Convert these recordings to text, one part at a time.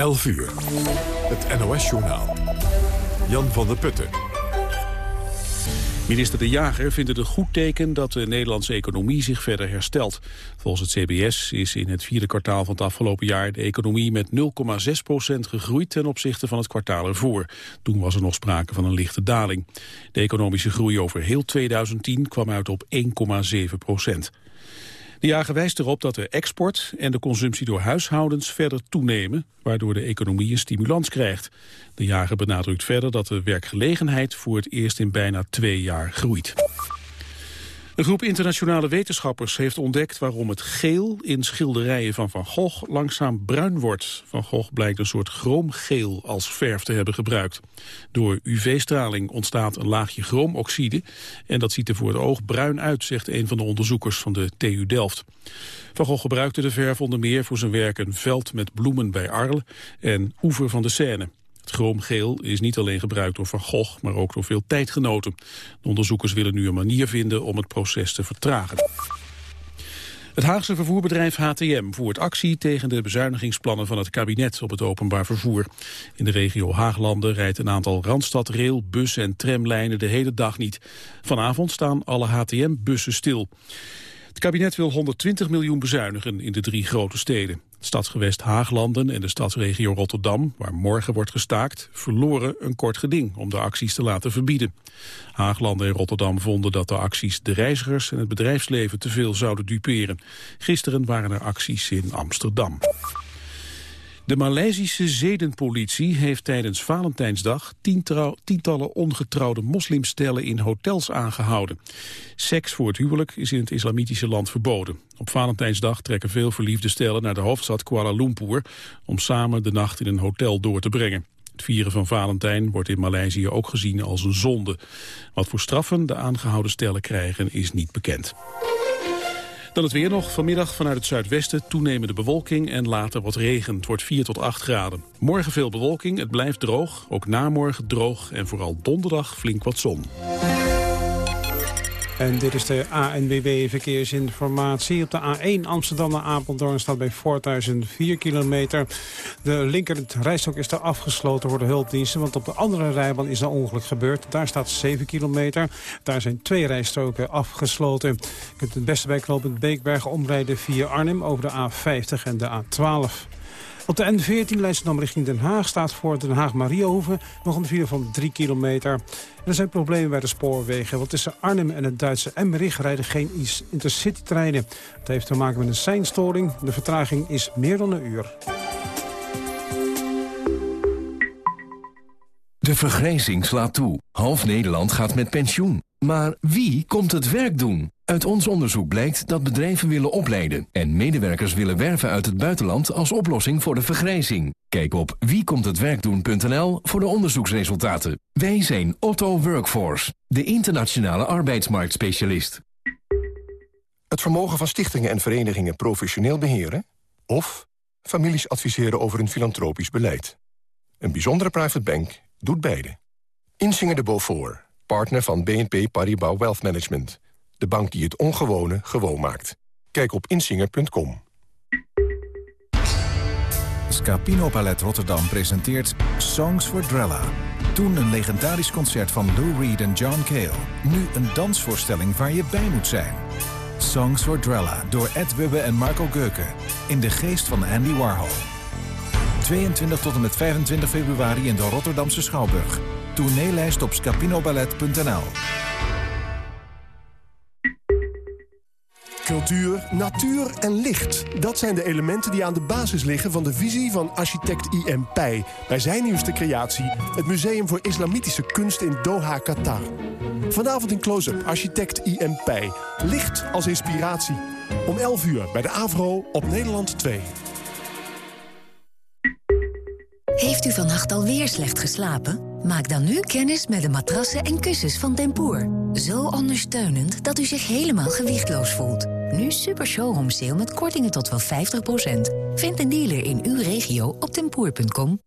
11 uur. Het NOS-journaal. Jan van der Putten. Minister De Jager vindt het een goed teken dat de Nederlandse economie zich verder herstelt. Volgens het CBS is in het vierde kwartaal van het afgelopen jaar de economie met 0,6% gegroeid ten opzichte van het kwartaal ervoor. Toen was er nog sprake van een lichte daling. De economische groei over heel 2010 kwam uit op 1,7 procent. De jager wijst erop dat de export en de consumptie door huishoudens verder toenemen, waardoor de economie een stimulans krijgt. De jager benadrukt verder dat de werkgelegenheid voor het eerst in bijna twee jaar groeit. Een groep internationale wetenschappers heeft ontdekt waarom het geel in schilderijen van Van Gogh langzaam bruin wordt. Van Gogh blijkt een soort chroomgeel als verf te hebben gebruikt. Door UV-straling ontstaat een laagje chroomoxide en dat ziet er voor het oog bruin uit, zegt een van de onderzoekers van de TU Delft. Van Gogh gebruikte de verf onder meer voor zijn werk Een veld met bloemen bij Arles en Oever van de Seine. Het chroomgeel is niet alleen gebruikt door Van Gogh, maar ook door veel tijdgenoten. De onderzoekers willen nu een manier vinden om het proces te vertragen. Het Haagse vervoerbedrijf HTM voert actie tegen de bezuinigingsplannen van het kabinet op het openbaar vervoer. In de regio Haaglanden rijdt een aantal Randstad rail, bus- en tramlijnen de hele dag niet. Vanavond staan alle HTM-bussen stil. Het kabinet wil 120 miljoen bezuinigen in de drie grote steden. Het stadsgewest Haaglanden en de stadsregio Rotterdam, waar morgen wordt gestaakt, verloren een kort geding om de acties te laten verbieden. Haaglanden en Rotterdam vonden dat de acties de reizigers en het bedrijfsleven te veel zouden duperen. Gisteren waren er acties in Amsterdam. De Maleisische zedenpolitie heeft tijdens Valentijnsdag tientallen ongetrouwde moslimstellen in hotels aangehouden. Seks voor het huwelijk is in het islamitische land verboden. Op Valentijnsdag trekken veel verliefde stellen naar de hoofdstad Kuala Lumpur om samen de nacht in een hotel door te brengen. Het vieren van Valentijn wordt in Maleisië ook gezien als een zonde. Wat voor straffen de aangehouden stellen krijgen is niet bekend. Dan het weer nog. Vanmiddag vanuit het zuidwesten toenemende bewolking en later wat regen. Het wordt 4 tot 8 graden. Morgen veel bewolking, het blijft droog. Ook namorgen droog en vooral donderdag flink wat zon. En dit is de ANWB Verkeersinformatie. Op de A1 Amsterdam naar Apeldoorn staat bij Voorthuizen 4 kilometer. De linker rijstok is daar afgesloten voor de hulpdiensten... want op de andere rijbaan is een ongeluk gebeurd. Daar staat 7 kilometer. Daar zijn twee rijstroken afgesloten. Je kunt het beste bij knooppunt Beekberg omrijden via Arnhem... over de A50 en de A12. Op de N14 Leidschendam richting Den Haag staat voor Den Haag-Mariehoeven nog een file van 3 kilometer. er zijn problemen bij de spoorwegen, want tussen Arnhem en het Duitse Emmerich rijden geen intercity-treinen. Dat heeft te maken met een seinstoring. De vertraging is meer dan een uur. De vergrijzing slaat toe. Half Nederland gaat met pensioen. Maar wie komt het werk doen? Uit ons onderzoek blijkt dat bedrijven willen opleiden... en medewerkers willen werven uit het buitenland als oplossing voor de vergrijzing. Kijk op wiekomthetwerkdoen.nl voor de onderzoeksresultaten. Wij zijn Otto Workforce, de internationale arbeidsmarktspecialist. Het vermogen van stichtingen en verenigingen professioneel beheren... of families adviseren over een filantropisch beleid. Een bijzondere private bank doet beide. Insinger de Beaufort, partner van BNP Paribas Wealth Management... De bank die het ongewone gewoon maakt. Kijk op insinger.com. Scapino Palet Rotterdam presenteert Songs for Drella. Toen een legendarisch concert van Lou Reed en John Cale. Nu een dansvoorstelling waar je bij moet zijn. Songs for Drella door Ed Wubbe en Marco Geuken. In de geest van Andy Warhol. 22 tot en met 25 februari in de Rotterdamse Schouwburg. Tourneelijst op scapinoballet.nl Cultuur, natuur en licht. Dat zijn de elementen die aan de basis liggen van de visie van architect I.M. Pei. Bij zijn nieuwste creatie, het Museum voor Islamitische Kunst in Doha, Qatar. Vanavond in close-up, architect I.M. Pei. Licht als inspiratie. Om 11 uur bij de AVRO op Nederland 2. Heeft u vannacht alweer slecht geslapen? Maak dan nu kennis met de matrassen en kussens van Tempoor. Zo ondersteunend dat u zich helemaal gewichtloos voelt. Nu super showroom sale met kortingen tot wel 50%. Vind een dealer in uw regio op tempoor.com.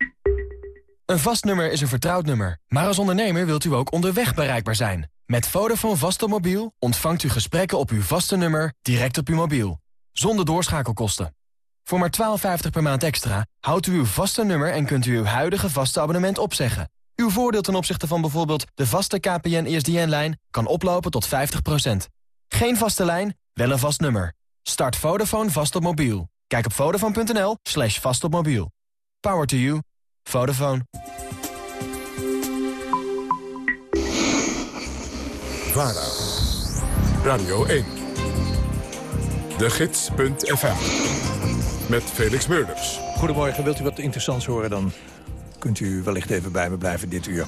Een vast nummer is een vertrouwd nummer. Maar als ondernemer wilt u ook onderweg bereikbaar zijn. Met Vodafone vaste mobiel ontvangt u gesprekken op uw vaste nummer direct op uw mobiel. Zonder doorschakelkosten. Voor maar 12,50 per maand extra houdt u uw vaste nummer en kunt u uw huidige vaste abonnement opzeggen. Uw voordeel ten opzichte van bijvoorbeeld de vaste KPN-ESDN-lijn kan oplopen tot 50%. Geen vaste lijn, wel een vast nummer. Start Vodafone vast op mobiel. Kijk op vodafone.nl slash vast op mobiel. Power to you. Vodafone. VARA. Radio 1. De Gids.fm. Met Felix Meurders. Goedemorgen, wilt u wat interessants horen dan kunt u wellicht even bij me blijven dit uur.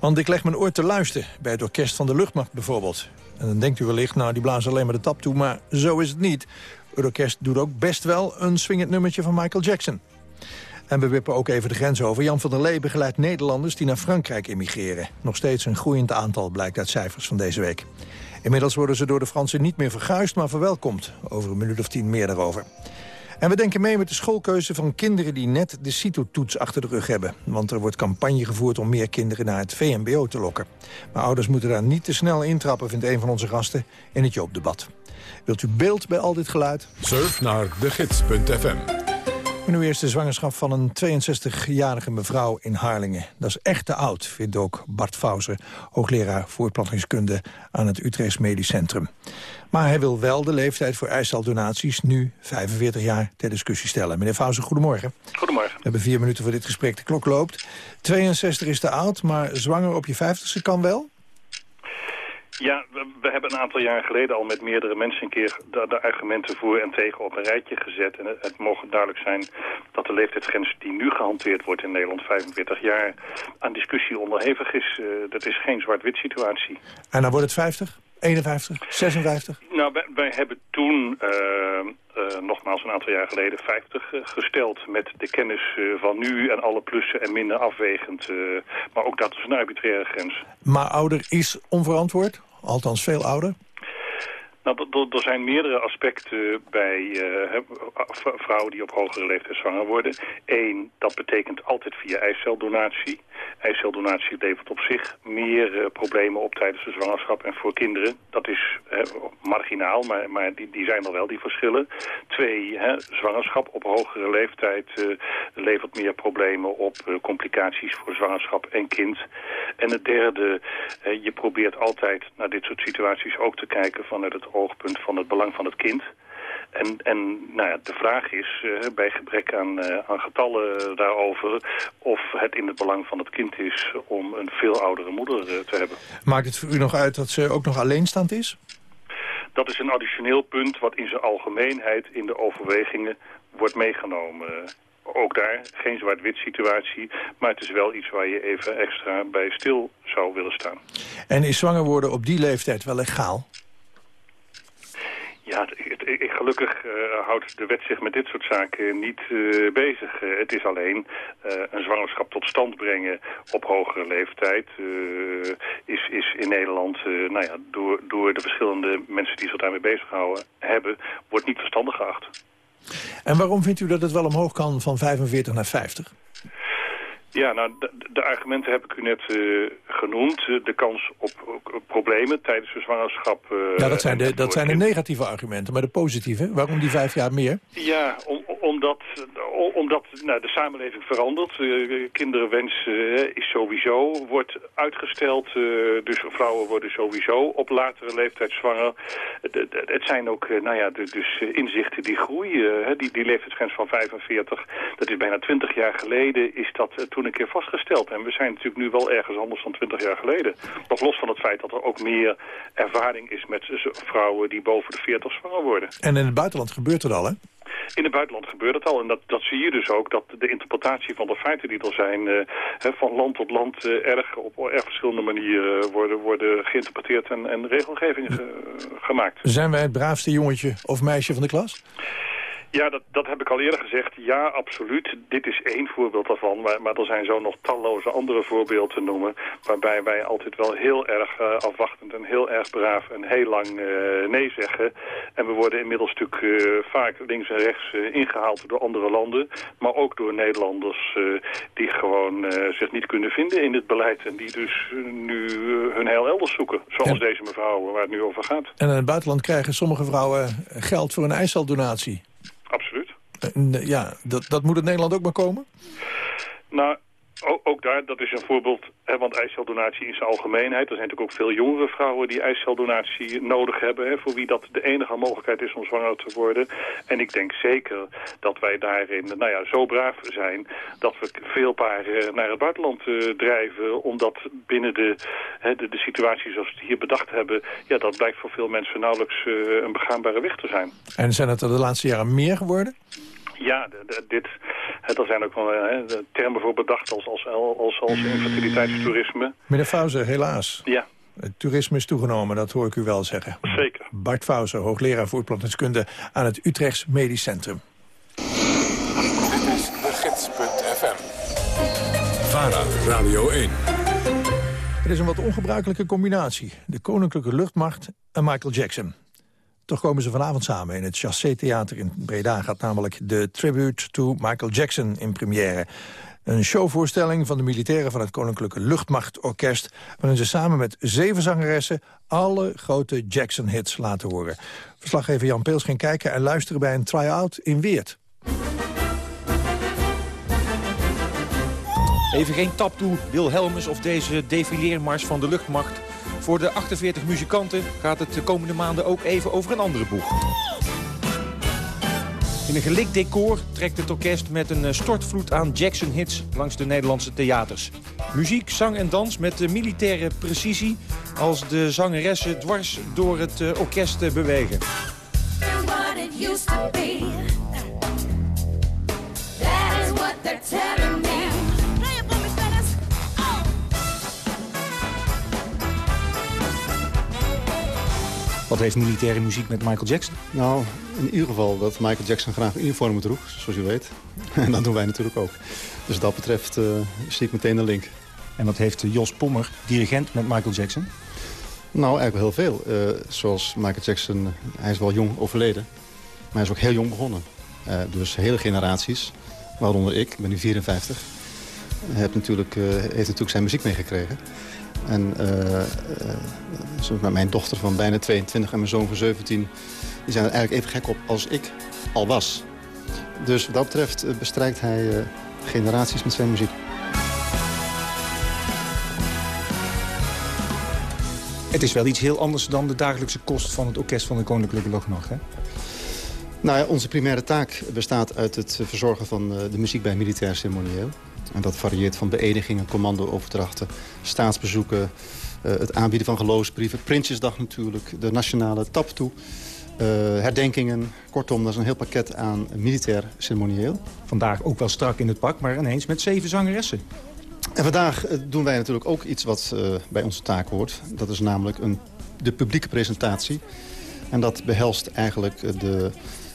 Want ik leg mijn oor te luisteren bij het orkest van de luchtmacht bijvoorbeeld. En dan denkt u wellicht, nou die blazen alleen maar de tap toe, maar zo is het niet. Het orkest doet ook best wel een swingend nummertje van Michael Jackson. En we wippen ook even de grens over. Jan van der Lee begeleidt Nederlanders die naar Frankrijk emigreren. Nog steeds een groeiend aantal blijkt uit cijfers van deze week. Inmiddels worden ze door de Fransen niet meer verguisd, maar verwelkomd. Over een minuut of tien meer daarover. En we denken mee met de schoolkeuze van kinderen die net de CITO-toets achter de rug hebben. Want er wordt campagne gevoerd om meer kinderen naar het VMBO te lokken. Maar ouders moeten daar niet te snel intrappen, vindt een van onze gasten in het Joopdebat. Wilt u beeld bij al dit geluid? Surf naar degids.fm. Nu eerst de zwangerschap van een 62-jarige mevrouw in Harlingen. Dat is echt te oud, vindt ook Bart Fauser, hoogleraar voortplantingskunde aan het Utrechts Medisch Centrum. Maar hij wil wel de leeftijd voor eiceldonaties nu 45 jaar ter discussie stellen. Meneer Fauser, goedemorgen. Goedemorgen. We hebben vier minuten voor dit gesprek. De klok loopt. 62 is te oud, maar zwanger op je 50ste kan wel? Ja, we, we, hebben een aantal jaar geleden al met meerdere mensen een keer de, de argumenten voor en tegen op een rijtje gezet. En het, het mogen duidelijk zijn dat de leeftijdsgrens die nu gehanteerd wordt in Nederland, 45 jaar, aan discussie onderhevig is. Uh, dat is geen zwart-wit situatie. En dan wordt het 50? 51, 56? Nou, wij, wij hebben toen, uh, uh, nogmaals een aantal jaar geleden, 50 uh, gesteld... met de kennis van nu en alle plussen en minder afwegend. maar ook dat is een arbitraire grens. Maar ouder is onverantwoord? Althans veel ouder? Nou, er zijn meerdere aspecten bij uh, vrouwen die op hogere leeftijd zwanger worden. Eén, dat betekent altijd via eiceldonatie. Eiceldonatie levert op zich meer uh, problemen op tijdens de zwangerschap en voor kinderen. Dat is marginaal, maar, maar die, die zijn er wel, die verschillen. Twee, zwangerschap op hogere leeftijd levert meer problemen op complicaties voor zwangerschap en kind. En het derde, je probeert altijd naar dit soort situaties ook te kijken vanuit het oogpunt van het belang van het kind. En, en nou ja, de vraag is, uh, bij gebrek aan, uh, aan getallen daarover... of het in het belang van het kind is om een veel oudere moeder uh, te hebben. Maakt het voor u nog uit dat ze ook nog alleenstaand is? Dat is een additioneel punt wat in zijn algemeenheid in de overwegingen wordt meegenomen. Ook daar geen zwart-wit situatie, maar het is wel iets waar je even extra bij stil zou willen staan. En is zwanger worden op die leeftijd wel legaal? Ja, het, het, gelukkig uh, houdt de wet zich met dit soort zaken niet uh, bezig. Uh, het is alleen een zwangerschap tot stand brengen op hogere leeftijd... is, is in Nederland, nou ja, door, door de verschillende mensen die zich daarmee bezighouden hebben... wordt niet verstandig geacht. En waarom vindt u dat het wel omhoog kan van 45 naar 50? Ja, nou, de, de, argumenten heb ik u net uh, genoemd. de kans op, op, problemen tijdens de zwangerschap... Uh, ja, dat zijn, de, dat zijn de negatieve argumenten, maar de positieve. Waarom die vijf jaar meer? Ja, om, omdat, omdat nou, de samenleving verandert. Uh, kinderenwens is sowieso, wordt uitgesteld. dus vrouwen worden sowieso op latere leeftijd zwanger. het zijn ook nou ja, dus inzichten die groeien. die, die leeftijdsgrens van 45, dat is bijna 20 jaar geleden... is dat toen een keer vastgesteld. En we zijn natuurlijk nu wel ergens anders dan 20 jaar geleden. Nog los van het feit dat er ook meer ervaring is met vrouwen die boven de 40 zwanger worden. En in het buitenland gebeurt het al, hè? In het buitenland gebeurt het al. En dat, dat zie je dus ook, dat de interpretatie van de feiten die er zijn... Uh, van land tot land uh, erg op erg verschillende manieren worden, worden geïnterpreteerd en, en regelgevingen ge, gemaakt. Zijn wij het braafste jongetje of meisje van de klas? Ja, dat, dat heb ik al eerder gezegd. Ja, absoluut. Dit is één voorbeeld daarvan. Maar, maar er zijn zo nog talloze andere voorbeelden te noemen... waarbij wij altijd wel heel erg uh, afwachtend en heel erg braaf en heel lang uh, nee zeggen. En we worden inmiddels natuurlijk uh, vaak links en rechts ingehaald door andere landen... maar ook door Nederlanders die gewoon zich niet kunnen vinden in dit beleid... en die dus nu hun heel elders zoeken. Zoals deze mevrouw waar het nu over gaat. En in het buitenland krijgen sommige vrouwen geld voor een eiceldonatie. Absoluut. ja, dat, dat moet het Nederland ook maar komen? Nou, ook, ook, daar, dat is een voorbeeld, hè, want eiceldonatie in zijn algemeenheid. Er zijn natuurlijk ook veel jongere vrouwen die eiceldonatie nodig hebben. Hè, voor wie dat de enige mogelijkheid is om zwanger te worden. En ik denk zeker dat wij daarin nou ja, zo braaf zijn dat we veel paren naar het buitenland uh, drijven. Omdat binnen de, hè, de, situatie zoals we het hier bedacht hebben, ja, dat blijkt voor veel mensen nauwelijks uh, een begaanbare weg te zijn. En zijn het er de laatste jaren meer geworden? Ja, dit, er zijn ook wel hè, termen voor bedacht als, als, als, als infertiliteitstoerisme. Meneer Fauze, helaas. Ja. Het toerisme is toegenomen, dat hoor ik u wel zeggen. Zeker. Bart Fauze, hoogleraar voerplantingskunde aan het Utrechts Medisch Centrum. Dit is de gids.fm. VARA, Radio 1. Het is een wat ongebruikelijke combinatie. De Koninklijke Luchtmacht en Michael Jackson. Toch komen ze vanavond samen. In het Chassé Theater in Breda gaat namelijk de Tribute to Michael Jackson in première. Een showvoorstelling van de militairen van het Koninklijke Luchtmachtorkest... waarin ze samen met zeven zangeressen alle grote Jackson-hits laten horen. Verslaggever Jan Peels ging kijken en luisteren bij een try-out in Weert. Even geen tap toe, Wilhelmus of deze defileermars van de luchtmacht voor de 48 muzikanten gaat het de komende maanden ook even over een andere boeg. In een gelikt decor trekt het orkest met een eh, stortvloed aan Jackson-hits langs de Nederlandse theaters. Muziek, zang en dans met militaire precisie als de zangeressen dwars door het eh, orkest bewegen. Wat heeft militaire muziek met Michael Jackson? Nou, in ieder geval dat Michael Jackson graag uniformen droeg, zoals u weet. En dat doen wij natuurlijk ook. Dus dat betreft uh, zie ik meteen de link. En wat heeft Jos Pommer, dirigent, met Michael Jackson? Nou, eigenlijk wel heel veel. Uh, zoals Michael Jackson, hij is wel jong overleden. Maar hij is ook heel jong begonnen. Uh, dus hele generaties, waaronder ik, ik ben nu 54... Heb natuurlijk, heeft natuurlijk zijn muziek meegekregen. En uh, mijn dochter van bijna 22 en mijn zoon van 17... die zijn er eigenlijk even gek op als ik al was. Dus wat dat betreft eh, bestrijkt hij uh, generaties met zijn muziek. Het is wel iets heel anders dan de dagelijkse kost van het orkest van de Koninklijke Luchtmacht, hè? Nou ja, onze primaire taak bestaat uit het verzorgen van de muziek bij militair ceremonieel. En dat varieert van beëdigingen, commando-overdrachten, staatsbezoeken... Uh, het aanbieden van geloofsbrieven, Prinsjesdag natuurlijk, de nationale tap toe... Uh, herdenkingen. Kortom, dat is een heel pakket aan militair ceremonieel. Vandaag ook wel strak in het pak, maar ineens met zeven zangeressen. En vandaag uh, doen wij natuurlijk ook iets wat uh, bij onze taak hoort. Dat is namelijk een, de publieke presentatie. En dat behelst eigenlijk de,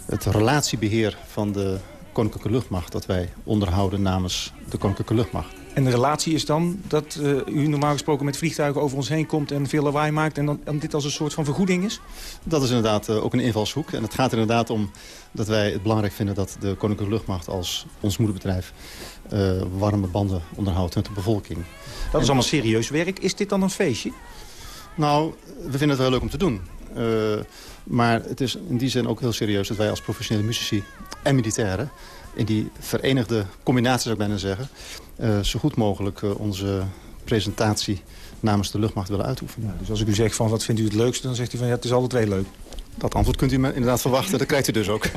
het relatiebeheer van de Koninklijke Luchtmacht... dat wij onderhouden namens de Koninklijke Luchtmacht. En de relatie is dan dat uh, u normaal gesproken met vliegtuigen over ons heen komt... en veel lawaai maakt en dan en dit als een soort van vergoeding is? Dat is inderdaad uh, ook een invalshoek. En het gaat er inderdaad om dat wij het belangrijk vinden... dat de Koninklijke Luchtmacht als ons moederbedrijf... Uh, warme banden onderhoudt met de bevolking. Dat is allemaal serieus werk. Is dit dan een feestje? Nou, we vinden het wel leuk om te doen. Maar het is in die zin ook heel serieus dat wij als professionele muzici en militairen... in die verenigde combinatie zou ik bijna zeggen... Uh, zo goed mogelijk uh, onze presentatie namens de luchtmacht willen uitoefenen. Ja, dus als ik u zeg van wat vindt u het leukste, dan zegt u van ja, het is alle twee leuk. Dat antwoord kunt u me inderdaad verwachten, dat krijgt u dus ook.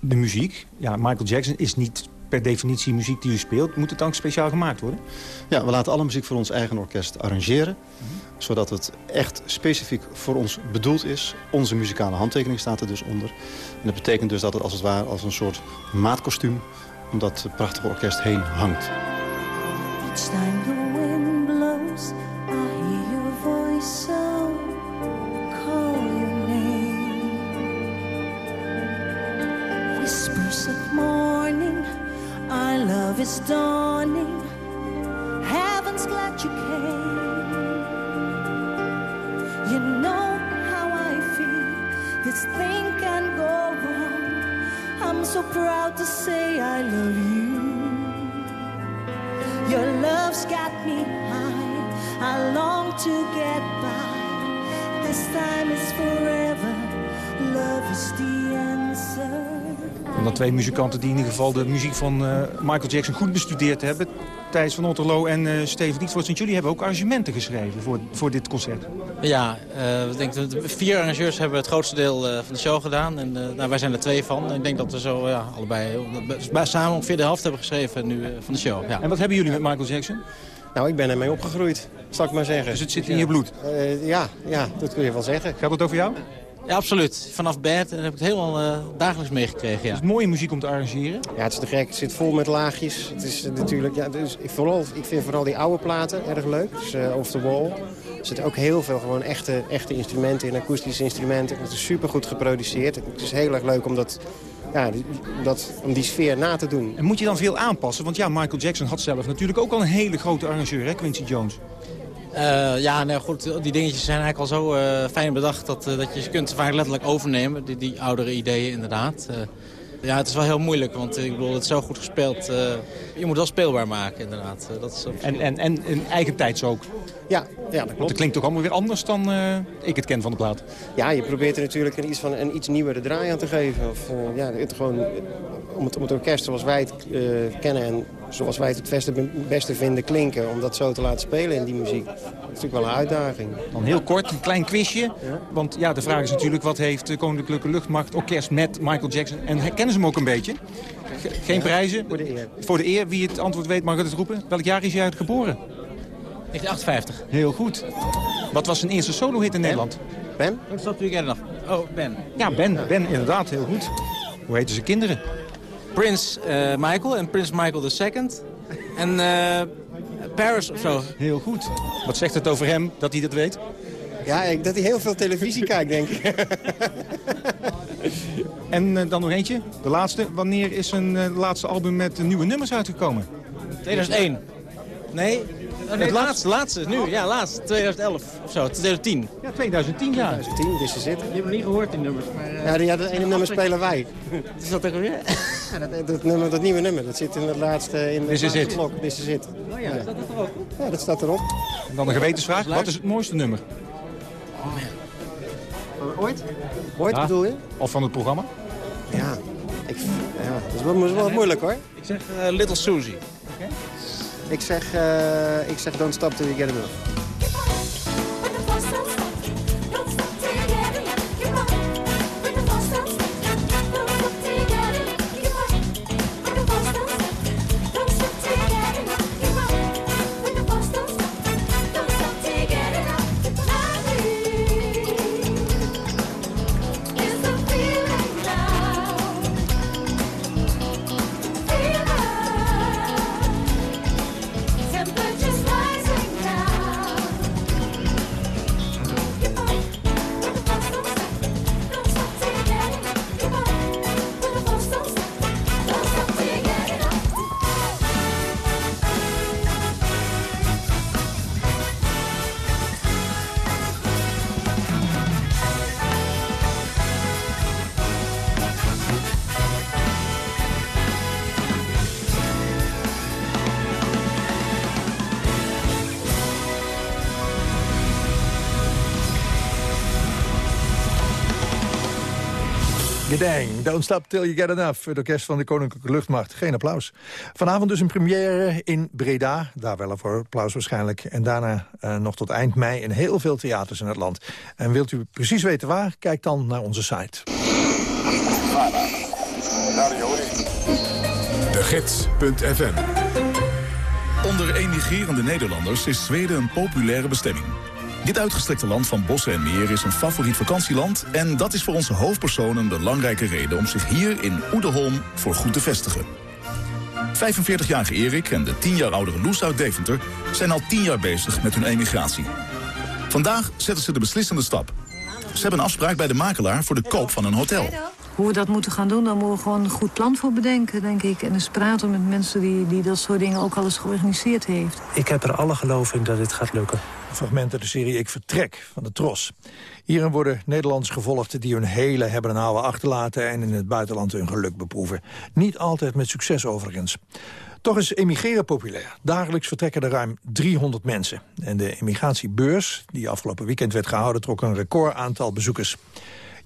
De muziek, ja, Michael Jackson is niet per definitie muziek die u speelt. Moet het dan speciaal gemaakt worden? Ja, we laten alle muziek voor ons eigen orkest arrangeren. Mm -hmm. Zodat het echt specifiek voor ons bedoeld is. Onze muzikale handtekening staat er dus onder. En dat betekent dus dat het als het ware als een soort maatkostuum... om dat prachtige orkest heen hangt. Each time the wind blows, I hear your voice so call your name. Whispers of morning, our love is dawning. Heaven's glad you came. You know how I feel. This thing can go wrong. I'm so proud to say I love you. Your love's got me high. I long to get by. This time is forever. Love is answer. Dan twee muzikanten die in ieder geval de muziek van eh, Michael Jackson goed bestudeerd hebben. Thijs van Otterlo en uh, Steven Dietvort. Want jullie hebben ook arrangementen geschreven voor, voor dit concert. Ja, uh, ik denk dat vier arrangeurs hebben het grootste deel van de show gedaan. En nou, wij zijn er twee van. ik denk dat we zo ja, allebei samen ongeveer de helft hebben geschreven nu van de show. Ja. En wat hebben jullie met Michael Jackson? Nou, ik ben ermee opgegroeid, zal ik maar zeggen. Dus het zit in je bloed? ja, ja, dat kun je wel zeggen. Gaat het over jou? Ja, absoluut. Vanaf bed heb ik het helemaal uh, dagelijks meegekregen. Ja. Het is mooie muziek om te arrangeren. Ja, het is te gek. Het zit vol met laagjes. Het is uh, natuurlijk, ja, dus ik, vooral, ik vind vooral die oude platen erg leuk. Dus uh, Off the Wall. Er zitten ook heel veel gewoon echte, echte instrumenten in, akoestische instrumenten. Het is super goed geproduceerd. Het is heel erg leuk om dat, ja, dat, om die sfeer na te doen. En moet je dan veel aanpassen? Want ja, Michael Jackson had zelf natuurlijk ook al een hele grote arrangeur, hè, Quincy Jones. Uh, ja, nou goed, die dingetjes zijn eigenlijk al zo uh, fijn bedacht... dat, uh, dat je ze kunt vaak letterlijk overnemen, die, die oudere ideeën inderdaad. ja, het is wel heel moeilijk, want ik bedoel, het is zo goed gespeeld. je moet wel speelbaar maken, inderdaad. dat is en, en, en in eigen tijds ook? Ja, ja, dat klopt. Want het klinkt toch allemaal weer anders dan ik het ken van de plaat? Ja, je probeert er natuurlijk een iets, van, een iets nieuwere draai aan te geven. Of, ja, het gewoon, om, het, om het orkest zoals wij het kennen en zoals wij het het beste, vinden klinken... om dat zo te laten spelen in die muziek. Dat is natuurlijk wel een uitdaging. Dan heel kort, een klein quizje. Ja. Want ja, de vraag is natuurlijk... wat heeft de Koninklijke Luchtmacht Orkest met Michael Jackson? En kennen ze hem ook een beetje? Geen prijzen? Voor de eer. Voor de eer. Wie het antwoord weet mag het roepen. Welk jaar is hij uit geboren? 1958. Heel goed. Wat was zijn eerste solo-hit in Nederland? Ben? Dat stond natuurlijk nog. Oh, Ben. Ja, Ben. Ben, inderdaad. Heel goed. Hoe heten zijn kinderen? Prins uh, Michael en Prins Michael II. En uh, Paris of zo. Heel goed. Wat zegt het over hem dat hij dat weet? Ja, ik, dat hij heel veel televisie kijkt, denk ik. en uh, dan nog eentje, de laatste. Wanneer is zijn laatste album met nieuwe nummers uitgekomen? 2001. Nee, nee, het laatste, laatste, nu, ja, laatste, 2011 of zo, 2010. Ja, 2010, ja. 2010, dus ze zitten. Je hebt nog niet gehoord, die nummers. Maar, uh, ja, dat ene nummer spelen wij. Is dat er weer? Ja, dat, dat, nummer, dat nieuwe nummer, dat zit in het laatste, in de This laatste is it. blok. This is it. Oh ja, staat dat erop? Ja, dat staat erop. En dan een gewetensvraag, wat is het mooiste nummer? Oh man. Ooit? Ooit ja. bedoel je? Of van het programma? Ja, ik, ja dat is wel, wel moeilijk hoor. Ik zeg uh, Little Susie. Ik zeg, uh, ik zeg don't stop till you get enough. Don't Stop Till You Get Enough. Het orkest van de Koninklijke Luchtmacht. Geen applaus. Vanavond dus een première in Breda. Daar wel voor applaus waarschijnlijk. En daarna uh, nog tot eind mei in heel veel theaters in het land. En wilt u precies weten waar? Kijk dan naar onze site. De Gids.fm Onder emigrerende Nederlanders is Zweden een populaire bestemming. Dit uitgestrekte land van bossen en meer is een favoriet vakantieland... en dat is voor onze hoofdpersonen een belangrijke reden... om zich hier in Oedeholm voor goed te vestigen. 45-jarige Erik en de 10 jaar oudere Loes uit Deventer... zijn al 10 jaar bezig met hun emigratie. Vandaag zetten ze de beslissende stap. Ze hebben een afspraak bij de makelaar voor de koop van een hotel. Hoe we dat moeten gaan doen, daar moeten we gewoon een goed plan voor bedenken, denk ik. En eens praten met mensen die, die dat soort dingen ook al eens georganiseerd heeft. Ik heb er alle geloof in dat dit gaat lukken. Fragment uit de serie Ik Vertrek van de Tros. Hierin worden Nederlanders gevolgd die hun hele hebben en houden achterlaten... en in het buitenland hun geluk beproeven. Niet altijd met succes overigens. Toch is emigreren populair. Dagelijks vertrekken er ruim 300 mensen. En de emigratiebeurs, die afgelopen weekend werd gehouden... trok een record aantal bezoekers.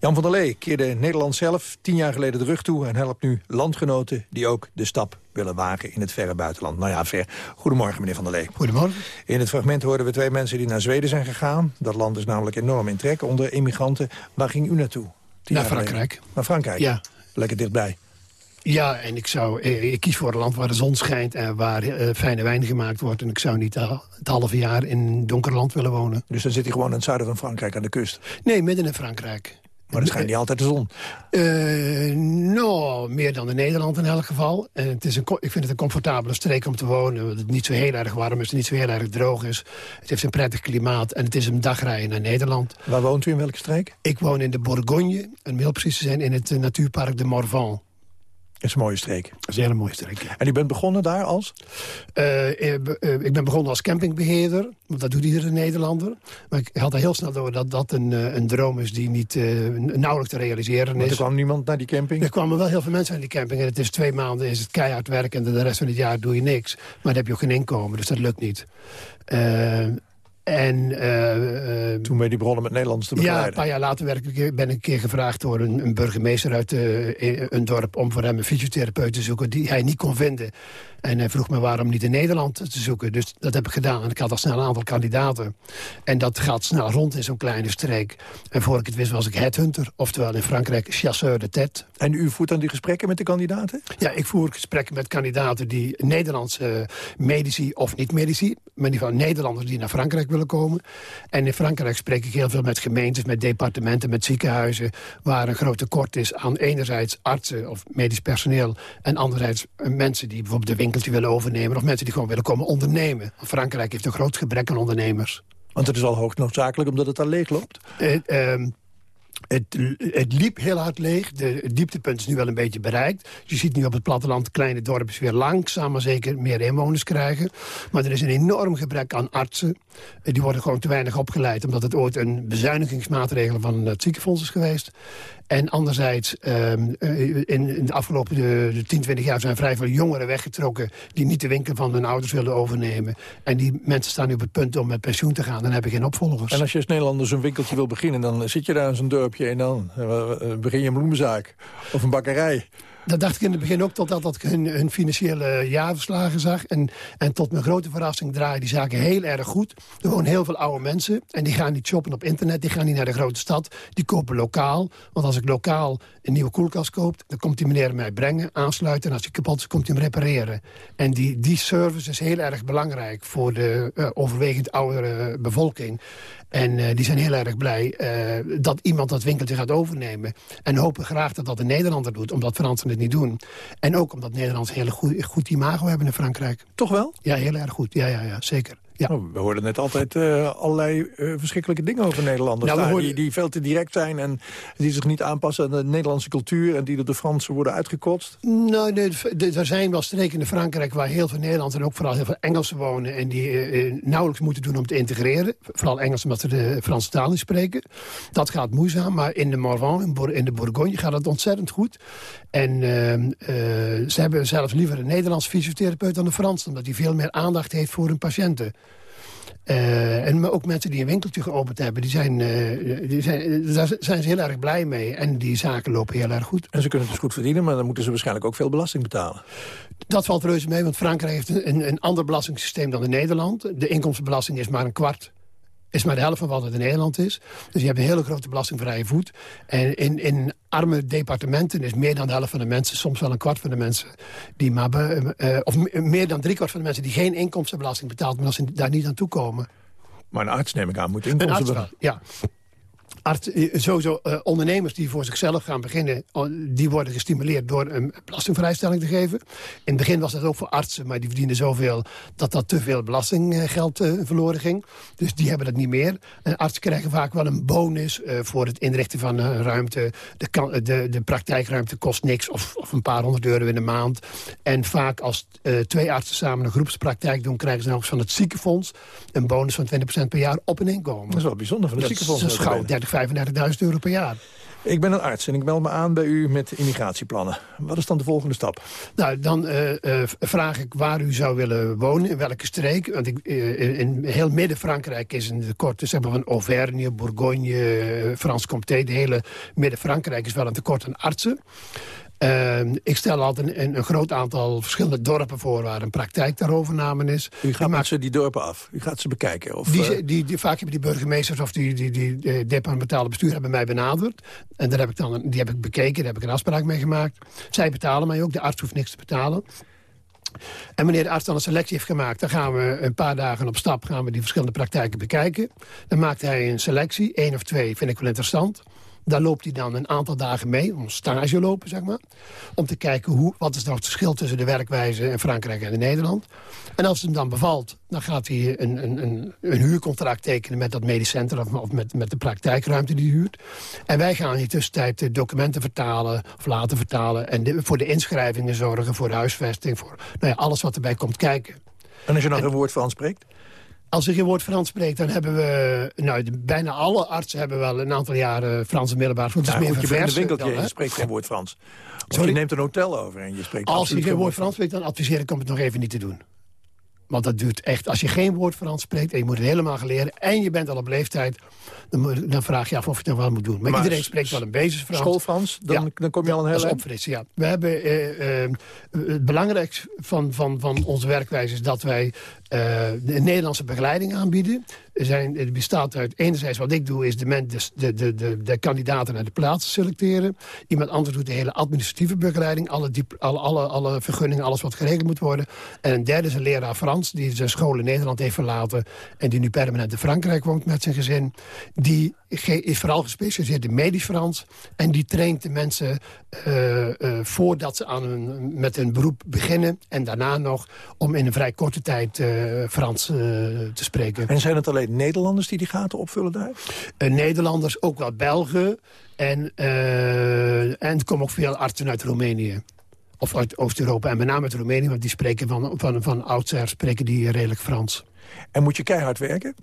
Jan van der Lee keerde Nederland zelf tien jaar geleden de rug toe... en helpt nu landgenoten die ook de stap willen wagen in het verre buitenland. Nou ja, ver. Goedemorgen, meneer Van der Lee. Goedemorgen. In het fragment hoorden we twee mensen die naar Zweden zijn gegaan. Dat land is namelijk enorm in trek onder immigranten. Waar ging u naartoe? Naar geleden. Frankrijk. Naar Frankrijk? Ja. Lekker dichtbij. Ja, en ik, zou, eh, ik kies voor een land waar de zon schijnt en waar eh, fijne wijn gemaakt wordt. En ik zou niet het halve jaar in een donker land willen wonen. Dus dan zit hij gewoon in het zuiden van Frankrijk aan de kust. Nee, midden in Frankrijk. Maar er schijnt niet altijd de zon. Eh, nou, meer dan in Nederland in elk geval. En het is een, ik vind het een comfortabele streek om te wonen. Het niet zo heel erg warm is, het niet zo heel erg droog is. Het heeft een prettig klimaat en het is een dagrijden naar Nederland. Waar woont u in welke streek? Ik woon in de Bourgogne, en om heel precies te zijn in het eh, natuurpark de Morvan. Is een mooie streek. Dat is een hele mooie streek, ja. En u bent begonnen daar als? Eh, eh, eh, ik ben begonnen als campingbeheerder, want dat doet iedere Nederlander. Maar ik had heel snel door dat dat een, een droom is die niet eh, nauwelijks te realiseren is. er kwam niemand naar die camping? Er kwamen wel heel veel mensen aan die camping. En het is twee maanden is het keihard werken en de rest van het jaar doe je niks. Maar dan heb je ook geen inkomen, dus dat lukt niet. En, eh, eh, Toen ben je die begonnen met Nederlands te ja, begeleiden. een paar jaar later werd ik, ben ik een keer gevraagd door een, een burgemeester uit eh, een dorp... om voor hem een fysiotherapeut te zoeken die hij niet kon vinden. En hij vroeg me waarom niet in Nederland te zoeken. Dus dat heb ik gedaan. En ik had al snel een aantal kandidaten. En dat gaat snel rond in zo'n kleine streek. En voor ik het wist was ik headhunter. Oftewel in Frankrijk chasseur de tête. En u voert dan die gesprekken met de kandidaten? Ja, ik voer gesprekken met kandidaten die Nederlandse medici of niet-medici... maar in ieder geval Nederlanders die naar Frankrijk willen komen. En in Frankrijk spreek ik heel veel met gemeentes, met departementen, met ziekenhuizen... waar een groot tekort is aan enerzijds artsen of medisch personeel... en anderzijds eh, mensen die bijvoorbeeld een winkeltje willen overnemen... of mensen die gewoon willen komen ondernemen. Frankrijk heeft een groot gebrek aan ondernemers. Want het is al hoog noodzakelijk omdat het daar leeg loopt? Eh, ehm, het, het liep heel hard leeg. De, het dieptepunt is nu wel een beetje bereikt. Je ziet nu op het platteland kleine dorpjes weer langzaam maar zeker meer inwoners krijgen. Maar er is een enorm gebrek aan artsen. Eh, Die worden gewoon te weinig opgeleid... omdat het ooit een bezuinigingsmaatregel van het ziekenfonds is geweest. En anderzijds, ehm, eh, in, de afgelopen de, de 10, 20 jaar zijn vrij veel jongeren weggetrokken... die niet de winkel van hun ouders wilden overnemen. En die mensen staan nu op het punt om met pensioen te gaan. Dan heb je geen opvolgers. En als je als Nederlander zo'n winkeltje wil beginnen... dan zit je daar in zo'n dorpje en dan eh, eh, begin je een bloemenzaak. Of een bakkerij. Dat dacht ik in het begin ook, totdat dat ik hun, financiële jaarverslagen zag. En, en tot mijn grote verrassing draaien die zaken heel erg goed. Er wonen heel veel oude mensen en die gaan niet shoppen op internet. Die gaan niet naar de grote stad, die kopen lokaal. Want als ik lokaal een nieuwe koelkast koop... dan komt die meneer mij brengen, aansluiten... en als die kapot is, komt hij hem repareren. En die, die service is heel erg belangrijk voor de eh, overwegend oudere bevolking. En eh, die zijn heel erg blij eh, dat iemand dat winkeltje gaat overnemen. En hopen graag dat dat een Nederlander doet, omdat Fransen het niet doen. En ook omdat Nederlanders een hele goed, goed imago hebben in Frankrijk. Toch wel? Ja, heel erg goed. Ja, ja, ja zeker. Ja. Oh, we hoorden net altijd eh, allerlei eh, verschrikkelijke dingen over Nederlanders. Nou, daar, hoorden- die, die veel te direct zijn en die zich niet aanpassen aan de Nederlandse cultuur... en die door de Fransen worden uitgekotst. Nou, er zijn wel streken in Frankrijk waar heel veel Nederlanders en ook vooral heel veel Engelsen wonen. En die eh, nauwelijks moeten doen om te integreren. Vooral Engels omdat ze de Franse taal niet spreken. Dat gaat moeizaam, maar in de Morvan, in, de Bourgogne, gaat het ontzettend goed. En ehm, eh, ze hebben zelfs liever een Nederlands fysiotherapeut dan een Frans. Omdat die veel meer aandacht heeft voor hun patiënten. Eh, en maar ook mensen die een winkeltje geopend hebben, die zijn, eh, die zijn, daar zijn ze heel erg blij mee. En die zaken lopen heel erg goed. En ze kunnen dus goed verdienen, maar dan moeten ze waarschijnlijk ook veel belasting betalen. Dat valt reuze mee, want Frankrijk heeft een, een ander belastingssysteem dan in Nederland. De inkomstenbelasting is maar een kwart. Is maar de helft van wat het in Nederland is. Dus je hebt een hele grote belastingvrije voet. En in, in arme departementen is meer dan de helft van de mensen... soms wel een kwart van de mensen... Die maar be- eh, of me- meer dan driekwart van de mensen... die geen inkomstenbelasting betaalt... maar als ze daar niet aan toekomen. Maar een arts, neem ik aan, moet inkomsten... arts ja. Arts, eh, sowieso eh, ondernemers die voor zichzelf gaan beginnen... die worden gestimuleerd door een belastingvrijstelling te geven. In het begin was dat ook voor artsen, maar die verdienden zoveel... dat dat te veel belastinggeld eh, verloren ging. Dus die hebben dat niet meer. En artsen krijgen vaak wel een bonus voor het inrichten van een ruimte. De, de, de praktijkruimte kost niks of, of een paar honderd euro in de maand. En vaak als twee artsen samen een groepspraktijk doen... krijgen ze nog eens van het ziekenfonds een bonus van 20% per jaar op een inkomen. Dat is wel bijzonder van het Dat ziekenfonds. Dat is gauw 30, 35.000 euro per jaar. Ik ben een arts en ik meld me aan bij u met immigratieplannen. Wat is dan de volgende stap? Nou, dan eh, eh, vraag ik waar u zou willen wonen, in welke streek. Want ik, eh, in heel midden-Frankrijk is een tekort, zeg maar van Auvergne, Bourgogne, eh, Frans Comté. De hele midden-Frankrijk is wel een tekort aan artsen. Ehm, ik stel altijd een, een groot aantal verschillende dorpen voor... waar een praktijk daarover namen is. U gaat met ze die dorpen af? U gaat ze bekijken? Of, Die, eh, die, die, vaak hebben die burgemeesters of die, die, die, die departementale bestuur hebben mij benaderd. En daar heb ik dan, die heb ik bekeken, daar heb ik een afspraak mee gemaakt. Zij betalen mij ook, de arts hoeft niks te betalen. En wanneer de arts dan een selectie heeft gemaakt... dan gaan we een paar dagen op stap gaan we die verschillende praktijken bekijken. Dan maakt hij een selectie, één of twee, vind ik wel interessant. Daar loopt hij dan een aantal dagen mee, om stage lopen, zeg maar. Om te kijken hoe, wat is nou het verschil tussen de werkwijze in Frankrijk en in Nederland. En als het hem dan bevalt, dan gaat hij een, een, een, een huurcontract tekenen met dat medisch centrum of, met, met de praktijkruimte die hij huurt. En wij gaan in de tussentijd de documenten vertalen of laten vertalen. En de- voor de inschrijvingen zorgen, voor de huisvesting, voor nou ja, alles wat erbij komt kijken. En als je nog een woord Frans spreekt? Als ik geen woord Frans spreek, dan hebben we... Nou, de- bijna alle artsen hebben wel een aantal jaren Franse middelbaar. meer goed, je bent in een verversen winkeltje dan, en je spreekt geen woord Frans. Of Sorry? je neemt een hotel over en je spreekt Als je geen woord Frans spreekt, dan adviseer ik om het nog even niet te doen. Want dat duurt echt. Als je geen woord Frans spreekt en je moet het helemaal gaan leren... en je bent al op leeftijd, dan, dan vraag je af of je nog wel moet doen. Maar, Maar iedereen spreekt wel een basisfrans. Schoolfrans, dan, dan kom je al een Dat heel is eind. opfrissen, ja. We hebben, eh, eh, het belangrijkste van, van, van onze werkwijze is dat wij eh, de Nederlandse begeleiding aanbieden. Zijn, het bestaat uit, enerzijds wat ik doe, is de, de, de, de, de, kandidaten naar de plaatsen selecteren. Iemand anders doet de hele administratieve begeleiding, alle, alle, alle, alle vergunningen, alles wat geregeld moet worden. En een derde is een leraar Frans, die zijn school in Nederland heeft verlaten en die nu permanent in Frankrijk woont met zijn gezin. Die is vooral gespecialiseerd in medisch Frans en die traint de mensen eh, eh, voordat ze aan hun, met hun beroep beginnen en daarna nog om in een vrij korte tijd eh, Frans te spreken. En zijn het alleen Nederlanders die die gaten opvullen daar? Nederlanders, ook wel Belgen. En, en er komen ook veel artsen uit Roemenië. Of uit Oost-Europa. En met name uit Roemenië, want die spreken van, van, van oudsher spreken die redelijk Frans. En moet je keihard werken?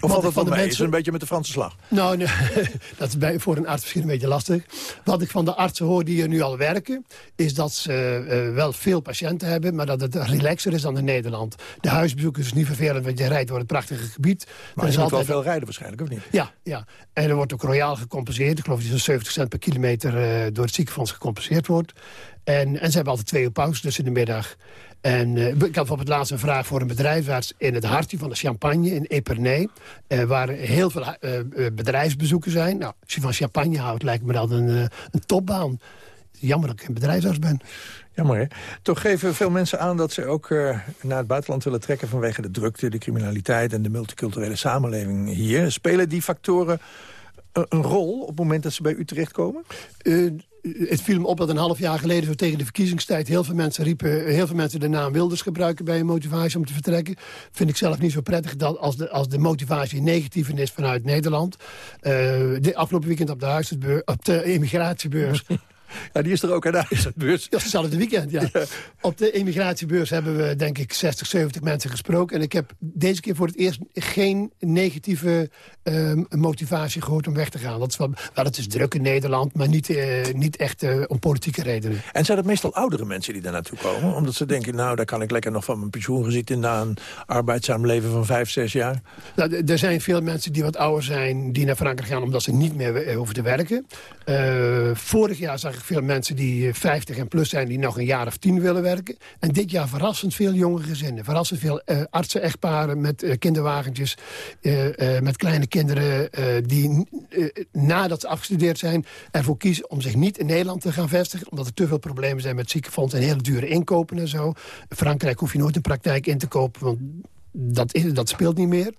Of Wat van de mensen- Is een beetje met de Franse slag? Nou, nee, dat is bij, voor een arts misschien een beetje lastig. Wat ik van de artsen hoor die er nu al werken... is dat ze eh, wel veel patiënten hebben... maar dat het relaxer is dan in Nederland. De huisbezoekers is niet vervelend, want je rijdt door het prachtige gebied. Maar Er is moet wel altijd- veel rijden waarschijnlijk, of niet? Ja, ja, en er wordt ook royaal gecompenseerd. Ik geloof dat zo'n 70 cent per kilometer eh, door het ziekenfonds gecompenseerd wordt. En, en ze hebben altijd twee uur pauze tussen de middag. En eh, ik had bijvoorbeeld laatst een vraag voor een bedrijfsarts... in het hartje van de Champagne in Epernay... eh, waar heel veel eh, bedrijfsbezoeken zijn. Nou, als je van champagne houdt, lijkt me dat een, een topbaan. Jammer dat ik geen bedrijfsarts ben. Jammer, hè? Toch geven veel mensen aan dat ze ook naar het buitenland willen trekken... vanwege de drukte, de criminaliteit en de multiculturele samenleving hier. Spelen die factoren een, een rol op het moment dat ze bij u terechtkomen? Eh, het viel me op dat een half jaar geleden, zo tegen de verkiezingstijd... heel veel mensen riepen, heel veel mensen de naam Wilders gebruiken... bij een motivatie om te vertrekken. Vind ik zelf niet zo prettig dat als de, als de motivatie negatief is vanuit Nederland. Eh, de afgelopen weekend op de, op de emigratiebeurs... Ja, die is er ook aan de huisbeurs. Dat is hetzelfde weekend, ja. Op de emigratiebeurs hebben we denk ik 60, 70 mensen gesproken. En ik heb deze keer voor het eerst geen negatieve ehm, motivatie gehoord om weg te gaan. Dat is wel, wel, het is druk in Nederland, maar niet, eh, niet echt eh, om politieke redenen. En zijn het meestal oudere mensen die daar naartoe komen? Omdat ze denken, nou, daar kan ik lekker nog van mijn pensioen gezitten... na een arbeidzaam leven van vijf, zes jaar. Nou, er zijn veel mensen die wat ouder zijn... die naar Frankrijk gaan omdat ze niet meer eh, hoeven te werken. Vorig jaar zag veel mensen die eh, 50 en plus zijn... die nog een jaar of tien willen werken. En dit jaar verrassend veel jonge gezinnen. Verrassend veel eh, artsen-echtparen met eh, kinderwagentjes... eh, eh, met kleine kinderen eh, die eh, nadat ze afgestudeerd zijn... ervoor kiezen om zich niet in Nederland te gaan vestigen... omdat er te veel problemen zijn met ziekenfonds en hele dure inkopen en zo. In Frankrijk hoef je nooit een praktijk in te kopen... want dat, is, dat speelt niet meer.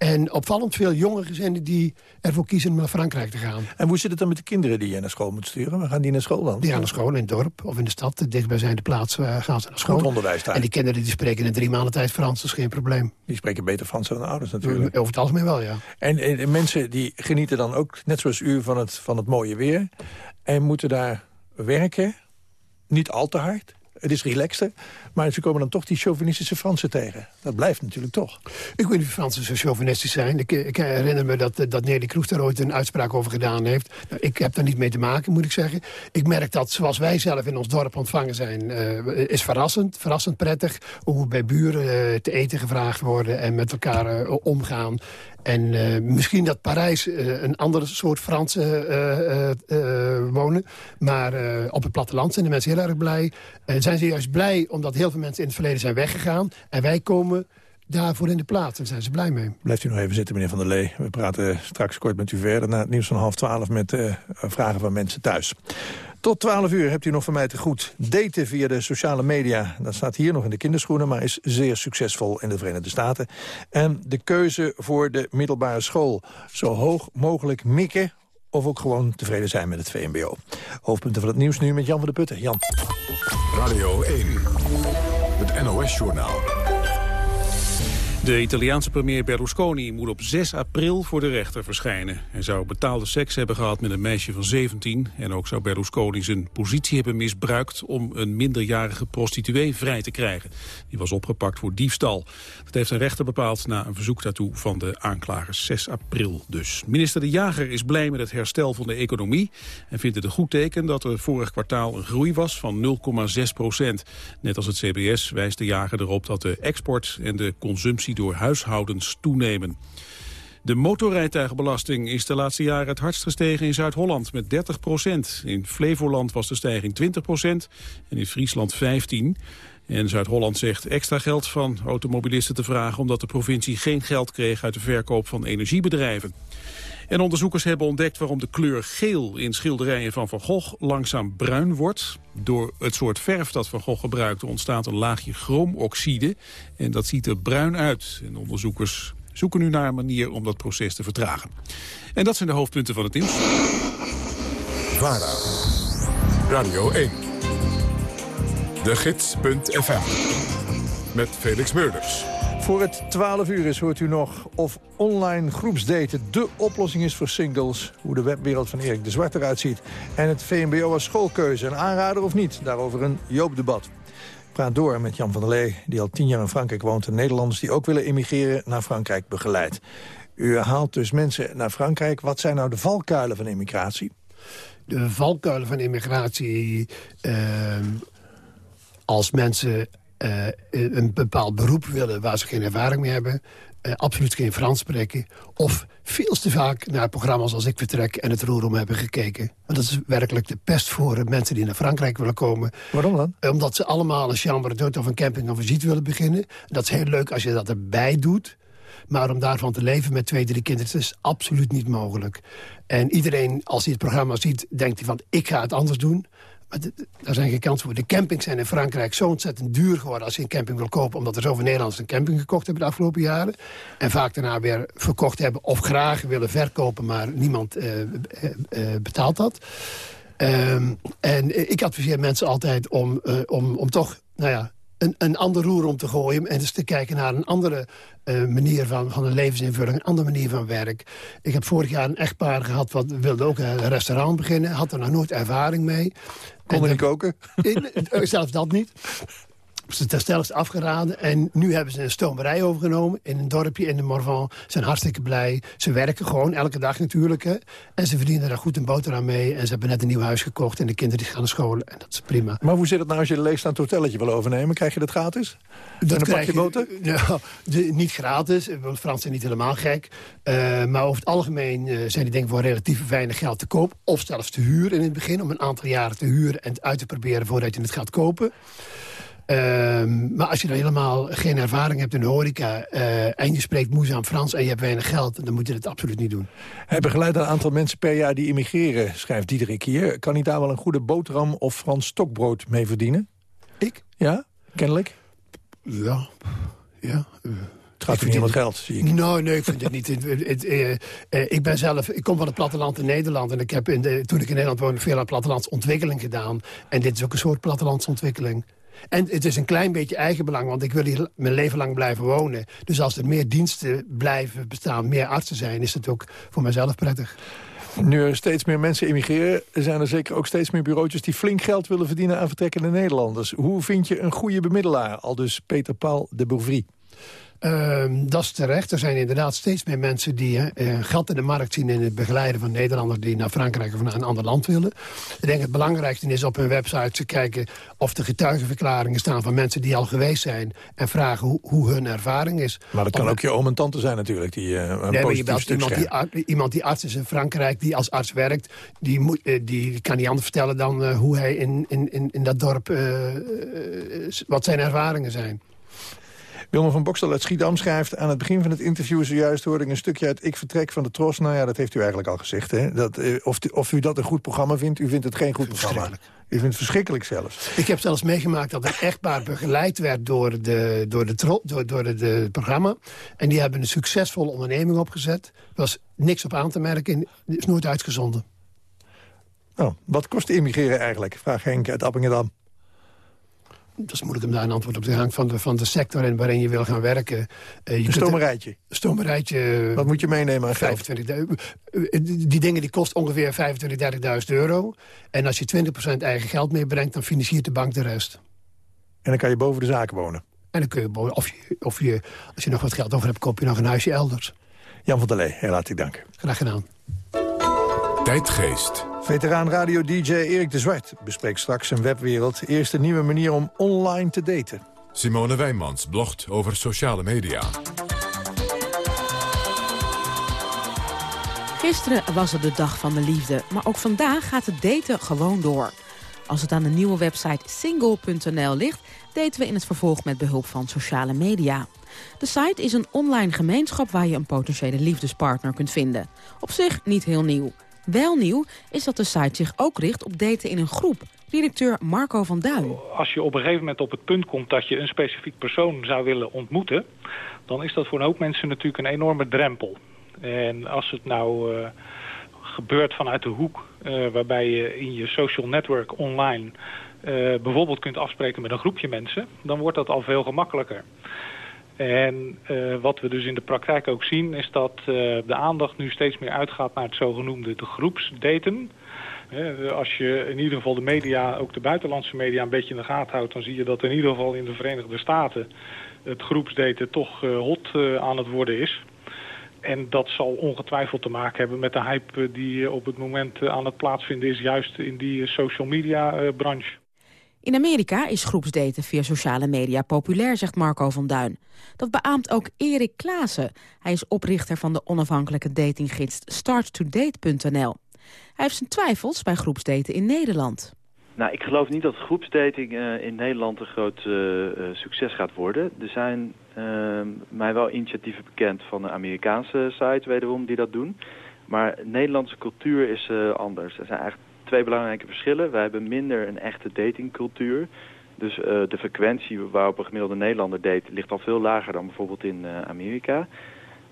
En opvallend veel jonge gezinnen die ervoor kiezen om naar Frankrijk te gaan. En hoe zit het dan met de kinderen die je naar school moet sturen? Waar gaan die naar school dan? Die gaan naar school in het dorp of in de stad. De dichtstbijzijnde plaats eh, gaan ze naar school. Goed onderwijs daar. En die kinderen die spreken in drie maanden tijd Frans, dat is geen probleem. Die spreken beter Frans dan de ouders natuurlijk. Over het algemeen wel, ja. En mensen die genieten dan ook, net zoals u, van het, van het mooie weer. En moeten daar werken, niet al te hard. Het is relaxter, maar ze komen dan toch die chauvinistische Fransen tegen. Dat blijft natuurlijk toch. Ik weet niet of Fransen zo chauvinistisch zijn. Ik, herinner me dat, dat Nelly Kroes daar ooit een uitspraak over gedaan heeft. Nou, ik heb daar niet mee te maken, moet ik zeggen. Ik merk dat zoals wij zelf in ons dorp ontvangen zijn... Uh, is verrassend, verrassend prettig. Hoe bij buren uh, te eten gevraagd worden en met elkaar omgaan. En misschien dat Parijs een andere soort Fransen uh, wonen. Maar op het platteland zijn de mensen heel erg blij. zijn ze juist blij omdat heel veel mensen in het verleden zijn weggegaan. En wij komen daarvoor in de plaats. Daar zijn ze blij mee. Blijft u nog even zitten, meneer Van der Lee. We praten straks kort met u verder... na het nieuws van half twaalf met vragen van mensen thuis. Tot 12 uur hebt u nog van mij te goed. Daten via de sociale media, dat staat hier nog in de kinderschoenen... maar is zeer succesvol in de Verenigde Staten. En de keuze voor de middelbare school. Zo hoog mogelijk mikken of ook gewoon tevreden zijn met het VMBO. Hoofdpunten van het nieuws nu met Jan van der Putten. Jan. Radio 1, het NOS-journaal. De Italiaanse premier Berlusconi moet op 6 april voor de rechter verschijnen. Hij zou betaalde seks hebben gehad met een meisje van 17... en ook zou Berlusconi zijn positie hebben misbruikt... om een minderjarige prostituee vrij te krijgen. Die was opgepakt voor diefstal. Dat heeft een rechter bepaald na een verzoek daartoe van de aanklagers 6 april dus. Minister De Jager is blij met het herstel van de economie... en vindt het een goed teken dat er vorig kwartaal een groei was van 0,6 procent. Net als het CBS wijst De Jager erop dat de export en de consumptie door huishoudens toenemen. De motorrijtuigenbelasting is de laatste jaren het hardst gestegen in Zuid-Holland met 30 procent. In Flevoland was de stijging 20 procent en in Friesland 15. En Zuid-Holland zegt extra geld van automobilisten te vragen... omdat de provincie geen geld kreeg uit de verkoop van energiebedrijven. En onderzoekers hebben ontdekt waarom de kleur geel in schilderijen van Van Gogh langzaam bruin wordt. Door het soort verf dat Van Gogh gebruikte ontstaat een laagje chroomoxide. En dat ziet er bruin uit. En onderzoekers zoeken nu naar een manier om dat proces te vertragen. En dat zijn de hoofdpunten van het nieuws. VARA, Radio 1, de gids.fm, met Felix Meurders. Voor het 12 uur is hoort u nog of online groepsdaten de oplossing is voor singles. Hoe de webwereld van Erik de Zwart eruit ziet. En het VMBO als schoolkeuze. Een aanrader of niet? Daarover een Joop-debat. Praat door met Jan van der Lee, die al tien jaar in Frankrijk woont... en Nederlanders die ook willen emigreren naar Frankrijk begeleid. U haalt dus mensen naar Frankrijk. Wat zijn nou de valkuilen van immigratie? De valkuilen van immigratie... Uh, als mensen uh, een bepaald beroep willen waar ze geen ervaring mee hebben... Uh, absoluut geen Frans spreken... of veel te vaak naar programma's als Ik Vertrek en Het Roer om hebben gekeken. Want dat is werkelijk de pest voor mensen die naar Frankrijk willen komen. Waarom dan? Omdat ze allemaal een chambre d'hôte of een camping of een visite willen beginnen. Dat is heel leuk als je dat erbij doet... Maar om daarvan te leven met twee, drie kinderen, is absoluut niet mogelijk. En iedereen, als hij het programma ziet, denkt hij van... ik ga het anders doen. Maar daar zijn geen kansen voor. De campings zijn in Frankrijk zo ontzettend duur geworden... als je een camping wil kopen... omdat er zoveel Nederlanders een camping gekocht hebben de afgelopen jaren. En vaak daarna weer verkocht hebben of graag willen verkopen... maar niemand uh, uh, uh, betaalt dat. Um, en ik adviseer mensen altijd om, om, om toch... Nou ja, een, een ander roer om te gooien... en dus te kijken naar een andere manier van, van een levensinvulling... een andere manier van werk. Ik heb vorig jaar een echtpaar gehad... wat wilde ook een restaurant beginnen. Had er nog nooit ervaring mee. Kon niet koken? zelfs dat niet ze ten afgeraden. En nu hebben ze een stomerij overgenomen in een dorpje in de Morvan. Ze zijn hartstikke blij. Ze werken gewoon elke dag natuurlijk. Hè. En ze verdienen daar goed een boterham mee. En ze hebben net een nieuw huis gekocht. En de kinderen gaan naar school. En dat is prima. Maar hoe zit het nou als je een leegstaand hotelletje wil overnemen? Krijg je dat gratis? Dat en een pakje boter? Ja, de, niet gratis. Want Frans zijn niet helemaal gek. Uh, maar over het algemeen uh, zijn die denk ik voor relatief weinig geld te koop. Of zelfs te huren in het begin. Om een aantal jaren te huren en uit te proberen voordat je het gaat kopen. Um, maar als je dan helemaal geen ervaring hebt in de horeca... Uh, en je spreekt moeizaam Frans en je hebt weinig geld... dan moet je dat absoluut niet doen. Hij begeleidt een aantal mensen per jaar die immigreren, schrijft Diederik hier. Kan hij daar wel een goede boterham of Frans stokbrood mee verdienen? Ik? Ja, kennelijk. Ja, ja... Het gaat niet om het geld, zie ik. Nou, nee, ik vind het niet. Het, uh, uh, ik ben zelf, ik kom van het platteland in Nederland. En ik heb in de, toen ik in Nederland woonde veel aan plattelandsontwikkeling gedaan. En dit is ook een soort plattelandsontwikkeling. En het is een klein beetje eigenbelang, want ik wil hier mijn leven lang blijven wonen. Dus als er meer diensten blijven bestaan, meer artsen zijn... is het ook voor mezelf prettig. Nu er steeds meer mensen emigreren... zijn er zeker ook steeds meer bureautjes die flink geld willen verdienen aan vertrekkende Nederlanders. Hoe vind je een goede bemiddelaar? Al dus Peter Paul de Bouvry. Ehm, dat is terecht. Er zijn inderdaad steeds meer mensen die uh, geld in de markt zien... in het begeleiden van Nederlanders die naar Frankrijk of naar een ander land willen. Ik denk het belangrijkste is op hun website te kijken... of er getuigenverklaringen staan van mensen die al geweest zijn... en vragen hoe, hoe hun ervaring is. Maar dat kan ook je oom en tante zijn natuurlijk, die uh, een nee, positief maar iemand die, iemand die arts is in Frankrijk, die als arts werkt... die, moet, uh, die kan niet anders vertellen dan hoe hij in, in, in, in dat dorp... wat zijn ervaringen zijn. Wilma van Bokstel uit Schiedam schrijft... aan het begin van het interview zojuist hoorde ik een stukje uit Ik Vertrek van de Tros. Nou ja, dat heeft u eigenlijk al gezegd. Hè? Dat, eh, of, of, u dat een goed programma vindt, u vindt het geen goed programma. U vindt het verschrikkelijk zelfs. Ik heb zelfs meegemaakt dat een echtpaar begeleid werd door, de, door, de tro, door, door het de programma. En die hebben een succesvolle onderneming opgezet. Er was niks op aan te merken, is nooit uitgezonden. Nou, wat kost immigreren eigenlijk? Vraag Henk uit Appingedam dat is moeilijk om daar een antwoord op te hangen van de, van de sector in waarin je wil gaan werken. Uh, een stomerijtje? stomerijtje. Wat moet je meenemen aan 25, Die dingen die kosten ongeveer 25.000, 30.000 euro. En als je 20% eigen geld meebrengt, dan financiert de bank de rest. En dan kan je boven de zaken wonen? En dan kun je, of je, of je als je nog wat geld over hebt, koop je nog een huisje elders. Jan van der Lee, heel hartelijk dank. Graag gedaan. Tijdgeest. Veteraan radio-dj Erik de Zwart bespreekt straks zijn webwereld. Eerst een nieuwe manier om online te daten. Simone Wijnmans blogt over sociale media. Gisteren was het de dag van de liefde, maar ook vandaag gaat het daten gewoon door. Als het aan de nieuwe website single.nl ligt, daten we in het vervolg met behulp van sociale media. De site is een online gemeenschap waar je een potentiële liefdespartner kunt vinden. Op zich niet heel nieuw. Wel nieuw is dat de site zich ook richt op daten in een groep. Directeur Marco van Duin. Als je op een gegeven moment op het punt komt dat je een specifiek persoon zou willen ontmoeten... dan is dat voor een hoop mensen natuurlijk een enorme drempel. En als het nou uh, gebeurt vanuit de hoek... Uh, waarbij je in je social network online... Uh, bijvoorbeeld kunt afspreken met een groepje mensen... dan wordt dat al veel gemakkelijker. En uh, wat we dus in de praktijk ook zien is dat uh, de aandacht nu steeds meer uitgaat naar het zogenoemde de groepsdaten. Als je in ieder geval de media, ook de buitenlandse media, een beetje in de gaten houdt... dan zie je dat in ieder geval in de Verenigde Staten het groepsdaten toch hot aan het worden is. En dat zal ongetwijfeld te maken hebben met de hype die op het moment aan het plaatsvinden is... juist in die social media branche. In Amerika is groepsdaten via sociale media populair, zegt Marco van Duin. Dat beaamt ook Erik Klaassen. Hij is oprichter van de onafhankelijke datinggids starttodate.nl. Hij heeft zijn twijfels bij groepsdaten in Nederland. Nou, ik geloof niet dat groepsdating uh, in Nederland een groot uh, succes gaat worden. Er zijn uh, mij wel initiatieven bekend van de Amerikaanse site, wederom, die dat doen. Maar Nederlandse cultuur is anders. Er zijn eigenlijk twee belangrijke verschillen. Wij hebben minder een echte datingcultuur. Dus uh, de frequentie waarop een gemiddelde Nederlander date ligt al veel lager dan bijvoorbeeld in uh, Amerika.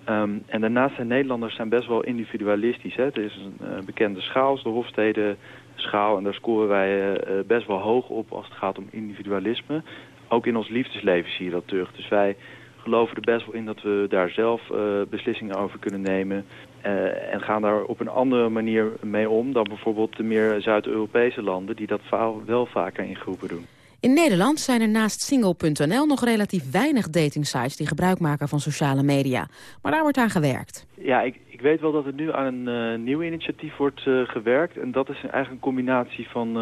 Um, en daarnaast zijn Nederlanders zijn best wel individualistisch. Hè. Er is een uh, bekende schaal, de Hofstede schaal. En daar scoren wij best wel hoog op als het gaat om individualisme. Ook in ons liefdesleven zie je dat terug. Dus wij geloven er best wel in dat we daar zelf beslissingen over kunnen nemen. Uh, en gaan daar op een andere manier mee om dan bijvoorbeeld de meer Zuid-Europese landen... die dat wel vaker in groepen doen. In Nederland zijn er naast single.nl nog relatief weinig datingsites... die gebruik maken van sociale media. Maar daar wordt aan gewerkt. Ja, ik, ik weet wel dat er nu aan een uh, nieuw initiatief wordt uh, gewerkt. En dat is eigenlijk een combinatie van,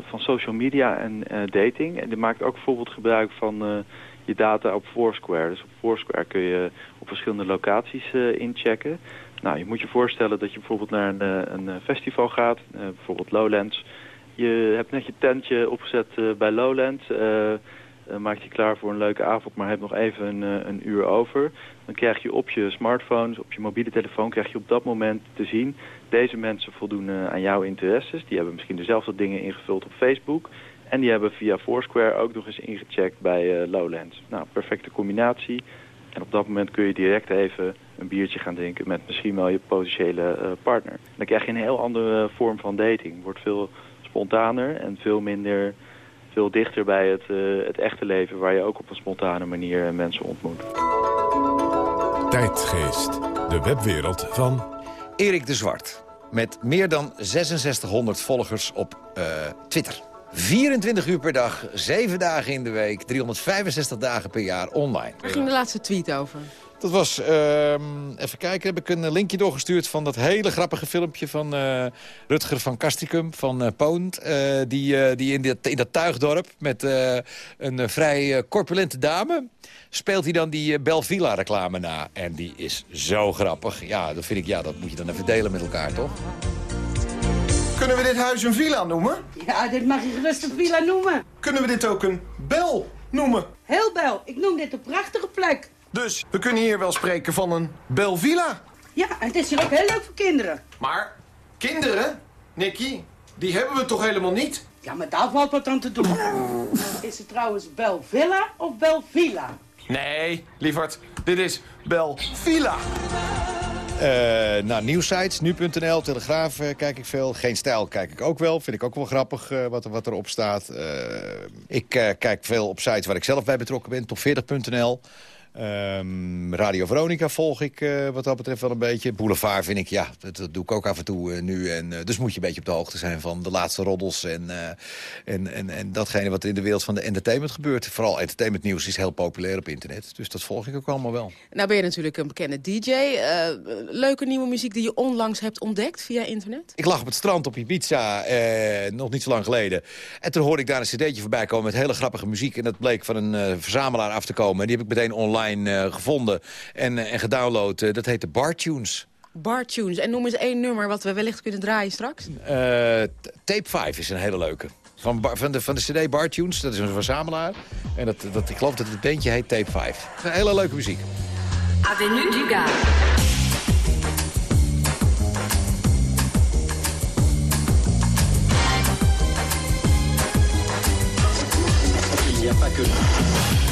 van social media en dating. En die maakt ook bijvoorbeeld gebruik van je data op Foursquare. Dus op Foursquare kun je op verschillende locaties inchecken... Nou, je moet je voorstellen dat je bijvoorbeeld naar een, eh, een eh, festival gaat, uh, bijvoorbeeld Lowlands. Je hebt net je tentje opgezet bij Lowlands, uh, maak je klaar voor een leuke avond, maar hebt nog even een, een, uur over. Dan krijg je op je smartphones, op je mobiele telefoon, krijg je op dat moment te zien... deze mensen voldoen aan jouw interesses. Die hebben misschien dezelfde dingen ingevuld op Facebook... En die hebben via Foursquare ook nog eens ingecheckt bij Lowlands. Nou, perfecte combinatie. En op dat moment kun je direct even een biertje gaan drinken met misschien wel je potentiële uh, partner. Dan krijg je een heel andere vorm van dating. Wordt veel spontaner en veel minder, veel dichter bij het, uh, het echte leven... waar je ook op een spontane manier mensen ontmoet. Tijdgeest, de webwereld van... Erik de Zwart. met meer dan 6600 volgers op eh, Twitter. 24 uur per dag, 7 dagen in de week, 365 dagen per jaar online. Waar ging de laatste tweet over? Dat was, ehm, even kijken, heb ik een linkje doorgestuurd van dat hele grappige filmpje van eh, Rutger van Castricum van uh, Poont. eh, die eh, die in, dat, in dat tuigdorp met eh, een eh, vrij eh, corpulente dame speelt hij dan die eh, Belvilla reclame na. En die is zo grappig. Ja, dat vind ik, ja, dat moet je dan even delen met elkaar, toch? Kunnen we dit huis een villa noemen? Ja, dit mag je gerust een villa noemen. Kunnen we dit ook een bel noemen? Heel bel, ik noem dit een prachtige plek. Dus we kunnen hier wel spreken van een belvilla. Ja, en het is hier ook heel leuk voor kinderen. Maar kinderen, Nicky, die hebben we toch helemaal niet? Ja, maar daar valt wat aan te doen. Is het trouwens Belvilla of Belvilla? Nee, lieverd, dit is belvilla. Eh nou, nieuwsites, nu.nl, Telegraaf eh, kijk ik veel. Geen Stijl kijk ik ook wel. Vind ik ook wel grappig eh, wat, wat erop staat. Ik kijk veel op sites waar ik zelf bij betrokken ben. Top40.nl. Ehm, Radio Veronica volg ik eh, wat dat betreft wel een beetje. Boulevard vind ik, ja, dat, dat doe ik ook af en toe eh, nu. En, eh, dus moet je een beetje op de hoogte zijn van de laatste roddels... En, en, en, en datgene wat er in de wereld van de entertainment gebeurt. Vooral entertainmentnieuws is heel populair op internet. Dus dat volg ik ook allemaal wel. Nou ben je natuurlijk een bekende DJ. Leuke nieuwe muziek die je onlangs hebt ontdekt via internet? Ik lag op het strand op Ibiza, nog niet zo lang geleden. En toen hoorde ik daar een cd'tje voorbij komen met hele grappige muziek. En dat bleek van een verzamelaar af te komen. En die heb ik meteen online eh, gevonden en, eh, en gedownload. Eh, dat heette Bar Tunes. Bar Tunes. En noem eens één nummer wat we wellicht kunnen draaien straks. Eh, Tape 5 is een hele leuke. Van, Bar- van, de, van de cd Bar Tunes, dat is een verzamelaar. En dat, dat, ik geloof dat het bandje heet Tape 5. Het is een hele leuke muziek. Avenue du Gard. Il n'y a pas que...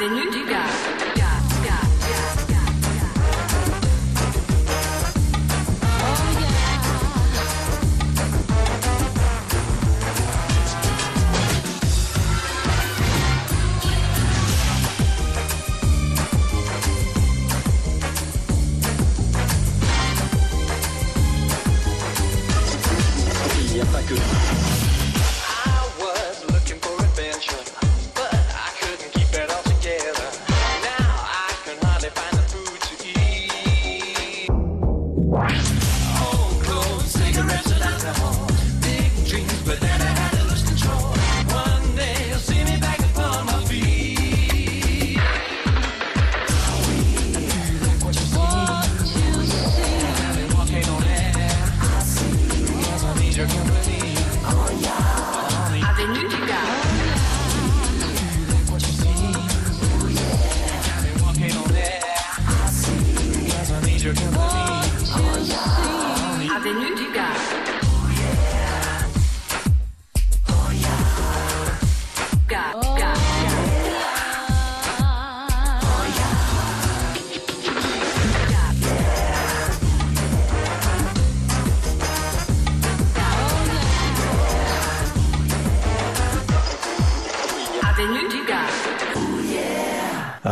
Avenue du Gard.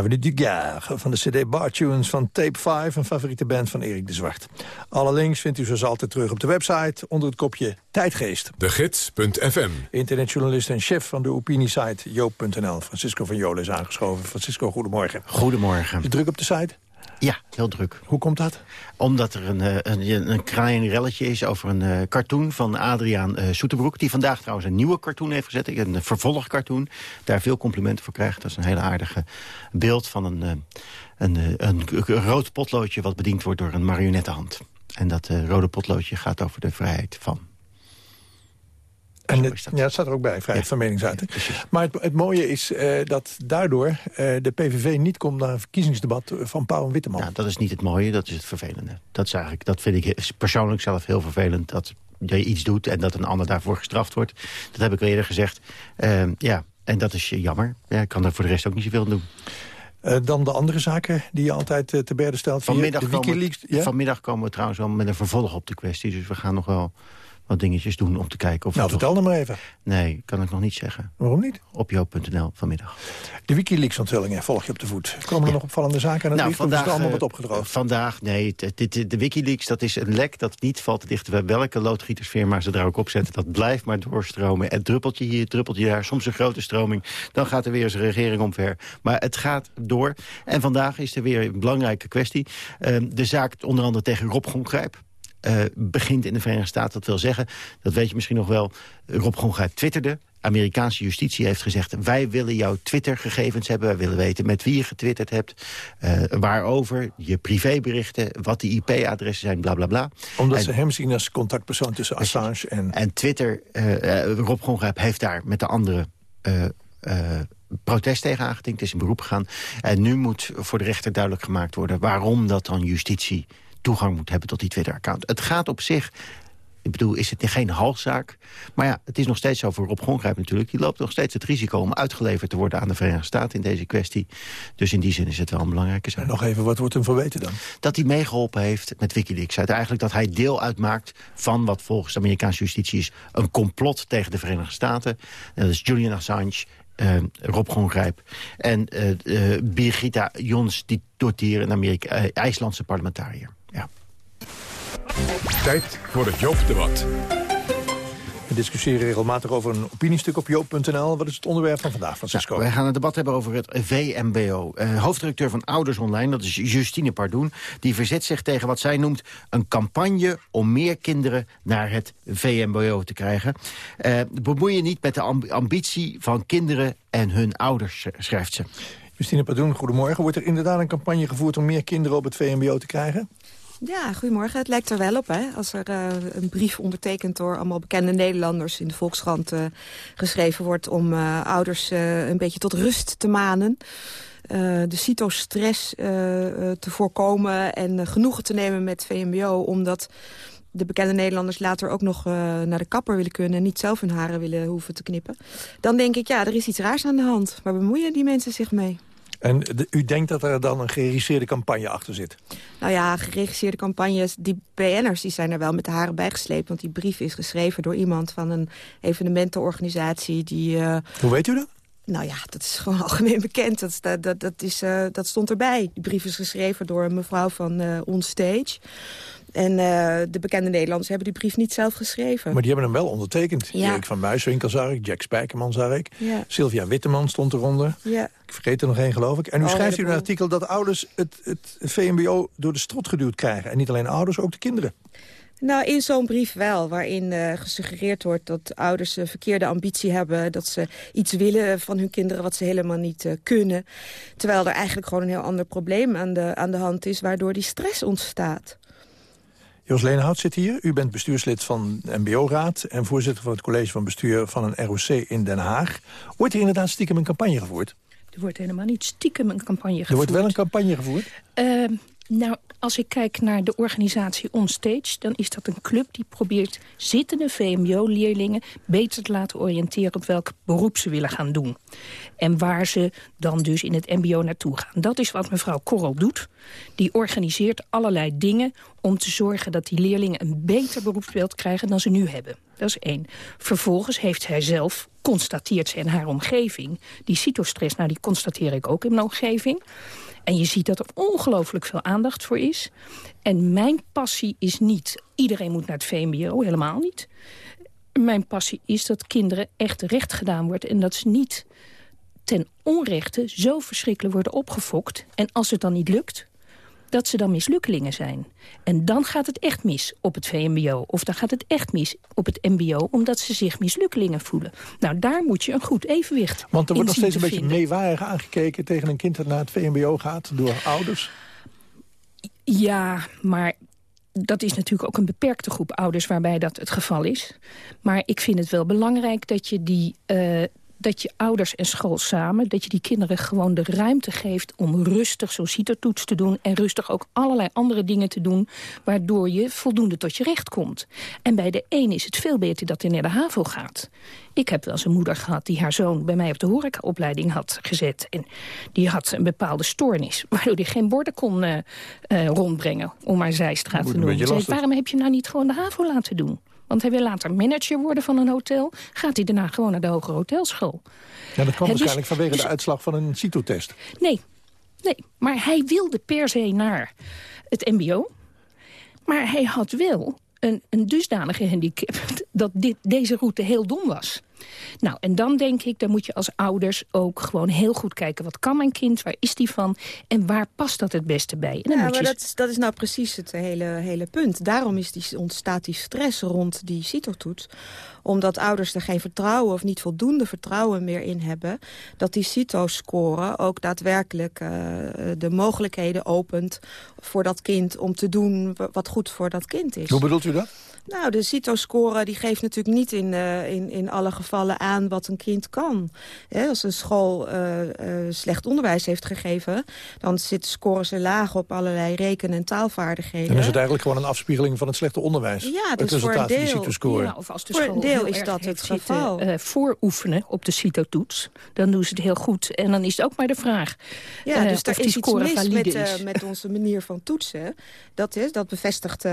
Avenue du Gare van de CD Bar Tunes van Tape 5... een favoriete band van Erik de Zwart. Alle links vindt u zoals altijd terug op de website... onder het kopje Tijdgeest. De Gids.fm. Internetjournalist en chef van de opiniesite Joop.nl. Francisco van Jolen is aangeschoven. Francisco, goedemorgen. Goedemorgen. Is druk op de site? Ja, heel druk. Hoe komt dat? Omdat er een, eh, een, een relletje is over een uh, cartoon van Adriaan uh, Soeterbroek... die vandaag trouwens een nieuwe cartoon heeft gezet, een vervolgcartoon. Daar veel complimenten voor krijgt. Dat is een hele aardige beeld van een, een, een, een rood potloodje... wat bediend wordt door een marionettenhand. En dat rode potloodje gaat over de vrijheid van en het, ja, het staat er ook bij, vrijheid van meningsuiting. Maar het, het, mooie is uh, dat daardoor uh, de PVV niet komt naar een verkiezingsdebat van Pauw en Witteman. Ja, dat is niet het mooie, dat is het vervelende. Dat, is eigenlijk, dat vind ik persoonlijk zelf heel vervelend. Dat je iets doet en dat een ander daarvoor gestraft wordt. Dat heb ik al eerder gezegd. Uh, ja, en dat is jammer. Ja, ik kan er voor de rest ook niet zoveel aan doen. Uh, dan de andere zaken die je altijd uh, te berden stelt. Vanmiddag, de komen, ja? vanmiddag komen we trouwens wel met een vervolg op de kwestie. Dus we gaan nog wel wat dingetjes doen om te kijken of... Nou, vertel dan maar even. Nee, kan ik nog niet zeggen. Waarom niet? Op joop.nl vanmiddag. De Wikileaks-onthullingen volg je op de voet. Komen er ja. nog opvallende zaken aan het nou, licht, vandaag, of is het allemaal uh, wat opgedroogd? Vandaag, nee. Dit, de Wikileaks, dat is een lek dat niet valt te dichten... bij welke loodgietersfirma ze daar ook op zetten. Dat blijft maar doorstromen. En druppeltje hier, druppeltje daar, soms een grote stroming. Dan gaat er weer eens een regering omver. Maar het gaat door. En vandaag is er weer een belangrijke kwestie. Uh, de zaak onder andere tegen Rob Gongrijp. Uh, begint in de Verenigde Staten. Dat wil zeggen, dat weet je misschien nog wel... Rob Gongrijp twitterde. Amerikaanse justitie heeft gezegd... wij willen jouw Twitter-gegevens hebben. Wij willen weten met wie je getwitterd hebt. Uh, waarover, je privéberichten, wat die IP-adressen zijn, bla bla bla. Omdat en, ze hem zien als contactpersoon tussen Assange en... En Twitter, uh, Rob Gongrijp heeft daar met de andere protest tegen aangediend. is in beroep gegaan. En nu moet voor de rechter duidelijk gemaakt worden... waarom dat dan justitie toegang moet hebben tot die Twitter-account. Het gaat op zich, ik bedoel, is het geen halszaak. Maar ja, het is nog steeds zo voor Rob Gongrijp natuurlijk. Die loopt nog steeds het risico om uitgeleverd te worden aan de Verenigde Staten in deze kwestie. Dus in die zin is het wel een belangrijke zaak. En nog even, wat wordt hem verweten dan? Dat hij meegeholpen heeft met Wikileaks. Uiteindelijk dat hij deel uitmaakt van wat volgens de Amerikaanse justitie is... een complot tegen de Verenigde Staten. En dat is Julian Assange uh, Rob Gongrijp en uh, uh, Birgitta Jons, die dotier een Amerika IJslandse parlementariër. Tijd voor het Joop-debat. We discussiëren regelmatig over een opiniestuk op joop.nl. Wat is het onderwerp van vandaag, Francisco? Nou, wij gaan een debat hebben over het VMBO. Uh, hoofddirecteur van Ouders Online, dat is Justine Pardoen... die verzet zich tegen wat zij noemt een campagne... om meer kinderen naar het VMBO te krijgen. Uh, bemoei je niet met de amb ambitie van kinderen en hun ouders, schrijft ze. Justine Pardoen, goedemorgen. Wordt er inderdaad een campagne gevoerd om meer kinderen op het VMBO te krijgen? Ja, goedemorgen. Het lijkt er wel op, hè. Als er uh, een brief ondertekend door allemaal bekende Nederlanders... in de Volkskrant uh, geschreven wordt om uh, ouders een beetje tot rust te manen... de cytostress te voorkomen en genoegen te nemen met VMBO... omdat de bekende Nederlanders later ook nog naar de kapper willen kunnen... en niet zelf hun haren willen hoeven te knippen. Dan denk ik, ja, er is iets raars aan de hand. Waar bemoeien die mensen zich mee? En de, u denkt dat er dan een geregisseerde campagne achter zit? Nou ja, geregisseerde campagnes, die BN'ers die zijn er wel met de haren bijgesleept. Want die brief is geschreven door iemand van een evenementenorganisatie. Die, uh, Hoe weet u dat? Nou ja, dat is gewoon algemeen bekend. Dat, dat, dat, dat, is, uh, dat stond erbij. Die brief is geschreven door een mevrouw van uh, Onstage. En uh, de bekende Nederlanders hebben die brief niet zelf geschreven. Maar die hebben hem wel ondertekend. Ja. Erik van Muiswinkel zag ik, Jack Spijkerman zag ik. Ja. Sylvia Witteman stond eronder. Ja. Ik vergeet er nog één, geloof ik. En u Oh, schrijft heleboel. een artikel dat ouders het, het VMBO door de strot geduwd krijgen. En niet alleen ouders, ook de kinderen. Nou, in zo'n brief wel, waarin uh, gesuggereerd wordt dat ouders een verkeerde ambitie hebben. Dat ze iets willen van hun kinderen wat ze helemaal niet uh, kunnen. Terwijl er eigenlijk gewoon een heel ander probleem aan de, aan de hand is, waardoor die stress ontstaat. Jos Leenhout zit hier. U bent bestuurslid van de MBO-raad... en voorzitter van het college van bestuur van een ROC in Den Haag. Wordt hier inderdaad stiekem een campagne gevoerd? Er wordt helemaal niet stiekem een campagne gevoerd. Er wordt wel een campagne gevoerd? Uh, nou, als ik kijk naar de organisatie Onstage... dan is dat een club die probeert zittende VMBO-leerlingen... beter te laten oriënteren op welk beroep ze willen gaan doen. En waar ze dan dus in het mbo naartoe gaan. Dat is wat mevrouw Korrel doet. Die organiseert allerlei dingen om te zorgen dat die leerlingen... een beter beroepsbeeld krijgen dan ze nu hebben. Dat is één. Vervolgens heeft zij zelf, constateert ze in haar omgeving... die cytostress, nou die constateer ik ook in mijn omgeving... En je ziet dat er ongelooflijk veel aandacht voor is. En mijn passie is niet... iedereen moet naar het VMBO, helemaal niet. Mijn passie is dat kinderen echt recht gedaan wordt... en dat ze niet ten onrechte zo verschrikkelijk worden opgefokt. En als het dan niet lukt, dat ze dan mislukkelingen zijn. En dan gaat het echt mis op het VMBO. Of dan gaat het echt mis op het MBO... omdat ze zich mislukkelingen voelen. Nou, daar moet je een goed evenwicht Want er wordt nog steeds een beetje meewarig aangekeken... tegen een kind dat naar het VMBO gaat door ouders. Ja, maar dat is natuurlijk ook een beperkte groep ouders waarbij dat het geval is. Maar ik vind het wel belangrijk dat je die... eh, dat je ouders en school samen, dat je die kinderen gewoon de ruimte geeft... om rustig zo'n CITO-toets te doen... en rustig ook allerlei andere dingen te doen... waardoor je voldoende tot je recht komt. En bij de een is het veel beter dat hij naar de HAVO gaat. Ik heb wel eens een moeder gehad die haar zoon bij mij op de horecaopleiding had gezet. En die had een bepaalde stoornis, waardoor hij geen borden kon eh, eh, rondbrengen... om maar zijstraat te noemen. zei, waarom heb je nou niet gewoon de HAVO laten doen? Want hij wil later manager worden van een hotel. Gaat hij daarna gewoon naar de hogere hotelschool? Ja, dat kwam waarschijnlijk vanwege dus- de uitslag van een CITO-test. Nee, nee. Maar hij wilde per se naar het mbo. Maar hij had wel een, een dusdanige handicap dat dit, deze route heel dom was. Nou, en dan denk ik, dan moet je als ouders ook gewoon heel goed kijken... wat kan mijn kind, waar is die van en waar past dat het beste bij? En dan Ja, moet maar je dat is, dat is nou precies het hele, hele punt. Daarom is die, ontstaat die stress rond die CITO-toets. Omdat ouders er geen vertrouwen of niet voldoende vertrouwen meer in hebben... dat die CITO-score ook daadwerkelijk eh, de mogelijkheden opent... voor dat kind om te doen wa- wat goed voor dat kind is. Hoe bedoelt u dat? Nou, de CITO-score die geeft natuurlijk niet in, eh, in, in alle gevallen aan wat een kind kan. Hè, als een school eh, eh, slecht onderwijs heeft gegeven... dan zitten scores er laag op allerlei reken- en taalvaardigheden. Dan is het eigenlijk gewoon een afspiegeling van het slechte onderwijs. Ja, het dus resultaat van die deel- CITO-score. Ja, of als de Voor school een deel is dat het geval. eh, vooroefenen op de CITO-toets, dan doen ze het heel goed. En dan is het ook maar de vraag Ja, dus daar die is iets mis valide met, is. met onze manier van toetsen. Dat, is, dat bevestigt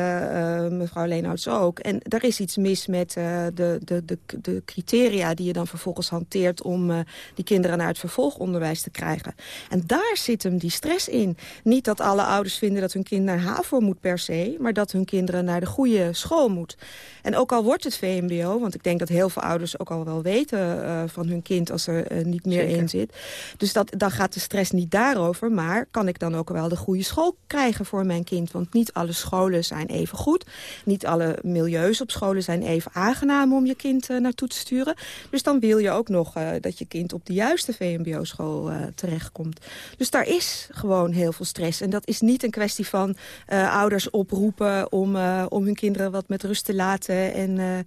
mevrouw Leenhouts ook. En er is iets mis met eh, de, de, de, de criteria die je dan vervolgens hanteert... om eh, die kinderen naar het vervolgonderwijs te krijgen. En daar zit hem die stress in. Niet dat alle ouders vinden dat hun kind naar HAVO moet per se... maar dat hun kinderen naar de goede school moet. En ook al wordt het VMBO, want ik denk dat heel veel ouders ook al wel weten eh, van hun kind als er niet meer in zit. Dus dat, dan gaat de stress niet daarover, maar kan ik dan ook wel de goede school krijgen voor mijn kind? Want niet alle scholen zijn even goed. Niet alle milieus op scholen zijn even aangenaam om je kind eh, naartoe te sturen. Dus dan wil je ook nog eh, dat je kind op de juiste VMBO-school eh, terechtkomt. Dus daar is gewoon heel veel stress. En dat is niet een kwestie van eh, ouders oproepen om, eh, om hun kinderen wat met rust te laten en eh,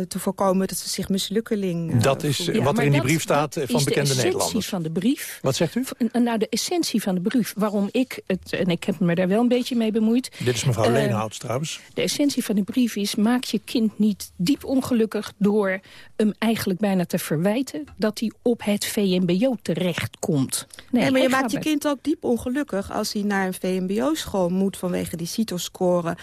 eh, te voorkomen dat ze zich mislukkeling Dat is, Ja, wat er in die brief staat van is bekende de essentie Nederlanders. van de brief. Wat zegt u? V- Nou, de essentie van de brief, waarom ik het... en ik heb me daar wel een beetje mee bemoeid... Dit is mevrouw Eh, Leenhouts trouwens. De essentie van de brief is, maak je kind niet diep ongelukkig... door hem eigenlijk bijna te verwijten dat hij op het VMBO terechtkomt. Nee, maar je maakt je kind ook diep ongelukkig als hij naar een VMBO-school moet vanwege die CITO-score.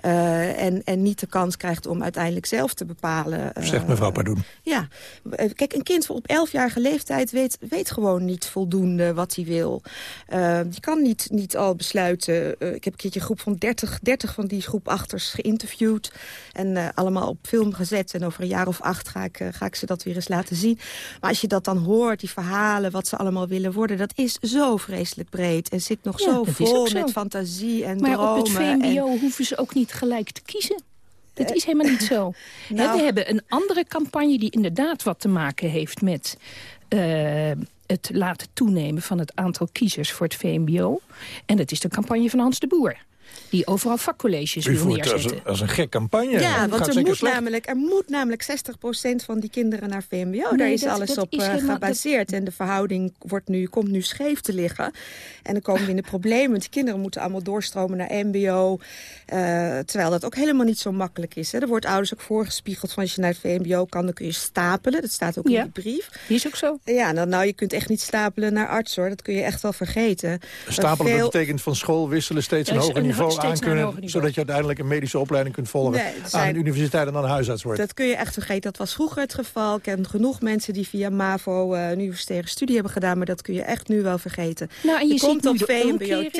eh, en, en niet de kans krijgt om uiteindelijk zelf te bepalen. eh, Zegt mevrouw Pardoen. Ja, Eh, kijk, een kind op 11-jarige leeftijd weet, weet gewoon niet voldoende wat hij wil. Eh, die kan niet, niet al besluiten. Ik heb een keertje een groep van 30, 30 van die groep achters geïnterviewd. En eh, allemaal op film gezet. En over een jaar of acht ga ik, eh, ga ik ze dat weer eens laten zien. Maar als je dat dan hoort, die verhalen, wat ze allemaal willen worden... dat is zo vreselijk breed. En zit nog Ja, zo vol zo. met fantasie en Maar dromen. op het VMBO en- hoeven ze ook niet gelijk te kiezen. Dat is helemaal niet zo. Hè, nou- we hebben een andere campagne die inderdaad wat te maken heeft met... eh, het laten toenemen van het aantal kiezers voor het VMBO. En dat is de campagne van Hans de Boer. Die overal vakcolleges U wil voert als neerzetten. een, als een gek campagne. Ja, Het want er moet, slecht. namelijk, er moet namelijk 60% van die kinderen naar VMBO. Daar is dat- alles dat op is eh, helemaal- gebaseerd. En de verhouding wordt nu, komt nu scheef te liggen. En dan komen we in de problemen. Want die kinderen moeten allemaal doorstromen naar MBO. eh, terwijl dat ook helemaal niet zo makkelijk is. Hè. Er wordt ouders ook voorgespiegeld van als je naar het VMBO kan... dan kun je stapelen. Dat staat ook Ja. in de brief. Die is ook zo. Ja, nou, nou, je kunt echt niet stapelen naar arts, hoor. Dat kun je echt wel vergeten. Stapelen, Veel- dat betekent van school wisselen steeds een hoger niveau. Niveau zodat je uiteindelijk een medische opleiding kunt volgen... Nee, aan een universiteit en dan een huisarts wordt. Dat kun je echt vergeten. Dat was vroeger het geval. Ik ken genoeg mensen die via MAVO eh, een universitaire studie hebben gedaan. Maar dat kun je echt nu wel vergeten. Nou, en je komt op VMBO-T.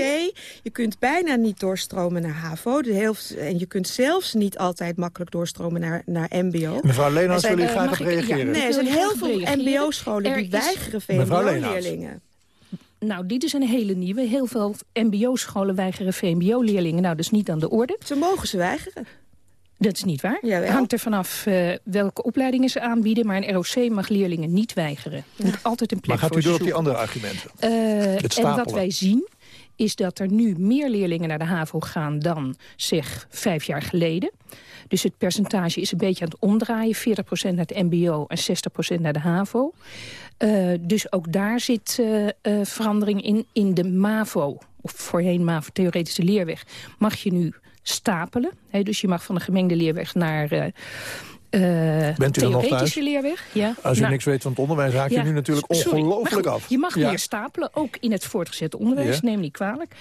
Je kunt bijna niet doorstromen naar HAVO. De heel, en je kunt zelfs niet altijd makkelijk doorstromen naar, naar MBO. Mevrouw zijn- wil hier eh, graag op ja, reageren. nee, er zijn heel veel. MBO-scholen die is- weigeren. VMBO-leerlingen. Nou, dit is een hele nieuwe. Heel veel mbo-scholen weigeren VMBO-leerlingen. Nou, dat is niet aan de orde. Ze mogen ze weigeren. Dat is niet waar. Jawel. Het hangt er vanaf eh, welke opleidingen ze aanbieden. Maar een ROC mag leerlingen niet weigeren. Er moet altijd een plek Maar gaat voor u door op die andere argumenten? Eh, Het en wat wij zien is dat er nu meer leerlingen naar de HAVO gaan dan zeg vijf jaar geleden. Dus het percentage is een beetje aan het omdraaien. 40% naar het mbo en 60% naar de HAVO. Eh, dus ook daar zit eh, eh, verandering in. In de MAVO, of voorheen MAVO, theoretische leerweg, mag je nu stapelen. Dus je mag van de gemengde leerweg naar... eh, Bent u dan nog theoretische thuis? leerweg. Ja. Als u Nou, niks weet van het onderwijs, raak je ja, nu natuurlijk ongelooflijk af. Je mag Ja. meer stapelen, ook in het voortgezet onderwijs, neem niet kwalijk.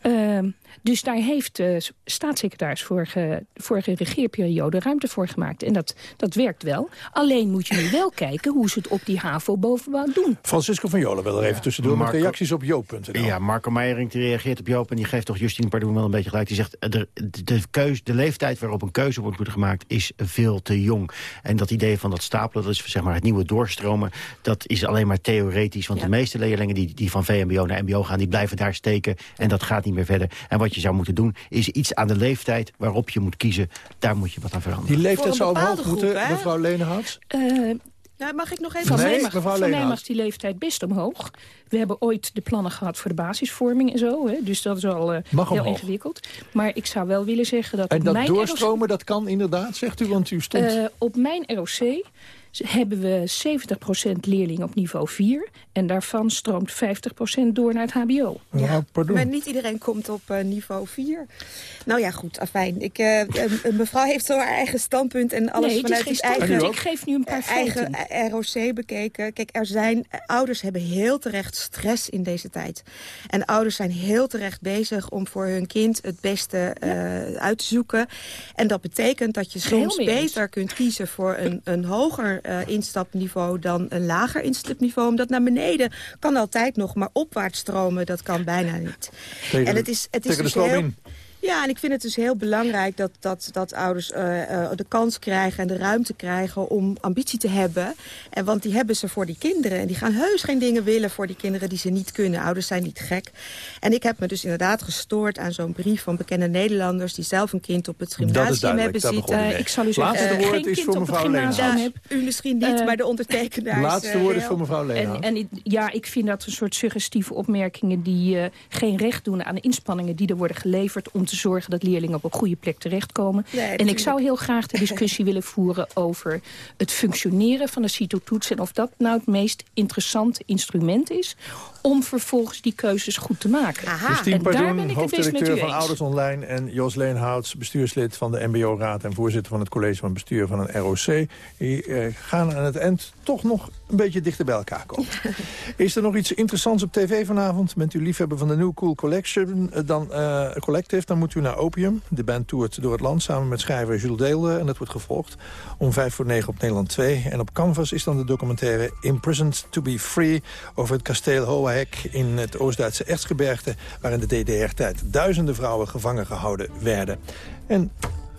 Ehm, dus daar heeft de staatssecretaris vorige, vorige regeerperiode ruimte voor gemaakt. En dat, dat werkt wel. Alleen moet je nu wel kijken hoe ze het op die HAVO-bovenbouw doen. Francisco van Jolen wil er even tussendoor met reacties op joop.nl. Ja, Marco Meijering die reageert op Joop en die geeft toch Justine Pardoen wel een beetje gelijk. Die zegt, eh, de, de, keus, de leeftijd waarop een keuze wordt moeten gemaakt is veel te jong. En dat idee van dat stapelen, dat is zeg maar het nieuwe doorstromen, dat is alleen maar theoretisch. Want de meeste leerlingen die, die van VMBO naar MBO gaan, die blijven daar steken. En dat gaat niet meer verder. En wat je zou moeten doen, is iets aan de leeftijd waarop je moet kiezen, daar moet je wat aan veranderen. Die leeftijd zou omhoog moeten, hè? mevrouw Lenehouts. Eh, Nou, mag ik nog even... Van, Nee, mij mag, mevrouw van mij mag die leeftijd best omhoog. We hebben ooit de plannen gehad voor de basisvorming en zo. Hè, dus dat is al eh, heel omhoog. ingewikkeld. Maar ik zou wel willen zeggen dat En dat mijn doorstromen, dat kan inderdaad, zegt u, want u stond... Eh, op mijn ROC hebben we 70% leerlingen op niveau 4. En daarvan stroomt 50% door naar het hbo. Ja, pardon. Maar niet iedereen komt op eh, niveau 4. Nou ja, goed, afijn. Ik, eh, eh, mevrouw heeft zo haar eigen standpunt en alles nee, vanuit het eigen. Ik geef nu een paar eigen feiten. eh, ROC bekeken. Kijk, er zijn, eh, ouders hebben heel terecht stress in deze tijd. En ouders zijn heel terecht bezig om voor hun kind het beste eh, uit te zoeken. En dat betekent dat je soms beter kunt kiezen voor een, een hoger eh, instapniveau dan een lager instapniveau. Omdat naar beneden kan altijd nog, maar opwaarts stromen, dat kan bijna niet. Tegen en het is, het is tegen de dus stroom heel, in. Ja, en ik vind het dus heel belangrijk dat, dat, dat ouders eh, eh, de kans krijgen en de ruimte krijgen om ambitie te hebben. En want die hebben ze voor die kinderen. En die gaan heus geen dingen willen voor die kinderen die ze niet kunnen. Ouders zijn niet gek. En ik heb me dus inderdaad gestoord aan zo'n brief van bekende Nederlanders die zelf een kind op het gymnasium hebben zitten. Eh, ik zal u zeggen, Laatste ik woord geen is kind voor op het mevrouw heb... U misschien niet, Eh, maar de ondertekenaars. Laatste eh, woord is voor mevrouw En, Leenhout. en ik- ja, ik vind dat een soort suggestieve opmerkingen... die eh, geen recht doen aan de inspanningen die er worden geleverd... om te zorgen dat leerlingen op een goede plek terechtkomen. Nee, en ik zou heel graag de discussie willen voeren... over het functioneren van de CITO-toets... en of dat nou het meest interessante instrument is... om vervolgens die keuzes goed te maken. Christine en daar ben Pardoen, met hoofddirecteur van. Ouders Online... en Jos Leenhouts, bestuurslid van de MBO-raad... en voorzitter van het college van bestuur van een ROC... die eh, gaan aan het eind toch nog een beetje dichter bij elkaar komen. Is er nog iets interessants op tv vanavond? Bent u liefhebber van de New Cool Collection? eh, Dan, eh, Collective, dan moet u naar Opium. De band toert door het land samen met schrijver Jules Deelde. En dat wordt gevolgd om vijf voor negen op Nederland 2. En op Canvas is dan de documentaire Imprisoned to be Free... over het kasteel In het Oost-Duitse Erzgebirge... waar in de DDR-tijd duizenden vrouwen gevangen gehouden werden. En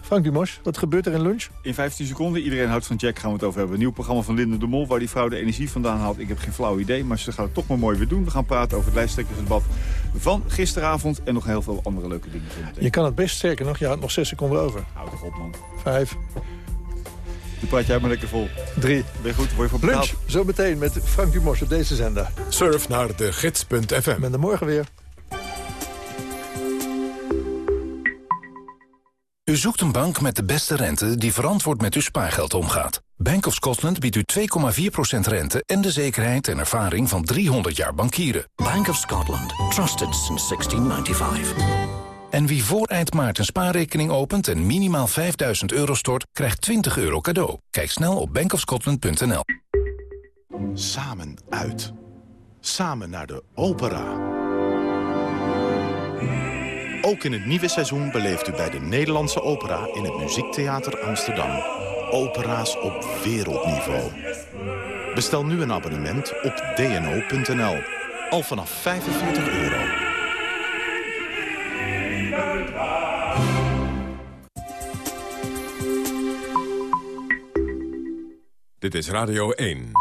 Frank Dumos, wat gebeurt er in lunch? In 15 seconden, iedereen houdt van Jack, gaan we het over hebben. Een nieuw programma van Linde de Mol, waar die vrouw de energie vandaan haalt. Ik heb geen flauw idee, maar ze gaat het toch maar mooi weer doen. We gaan praten over het lijsttrekkersdebat van gisteravond... en nog heel veel andere leuke dingen. Je kan het best, sterker nog, je had nog zes seconden over. Houd toch op, man. Vijf, Nu praat jij maar lekker vol. drie. Ben je goed? Word je voor betaald? Lunch, zo meteen met Frank Dumos op deze zender. Surf naar de gids.fm. Ben er morgen weer. U zoekt een bank met de beste rente die verantwoord met uw spaargeld omgaat. Bank of Scotland biedt u 2,4% rente en de zekerheid en ervaring van 300 jaar bankieren. Bank of Scotland. Trusted since 1695. En wie voor eind maart een spaarrekening opent en minimaal 5000 euro stort, krijgt 20 euro cadeau. Kijk snel op bankofscotland.nl. Samen uit. Samen naar de opera. Ook in het nieuwe seizoen beleeft u bij de Nederlandse Opera in het Muziektheater Amsterdam. Opera's op wereldniveau. Bestel nu een abonnement op dno.nl. Al vanaf 45 euro. Dit is Radio 1.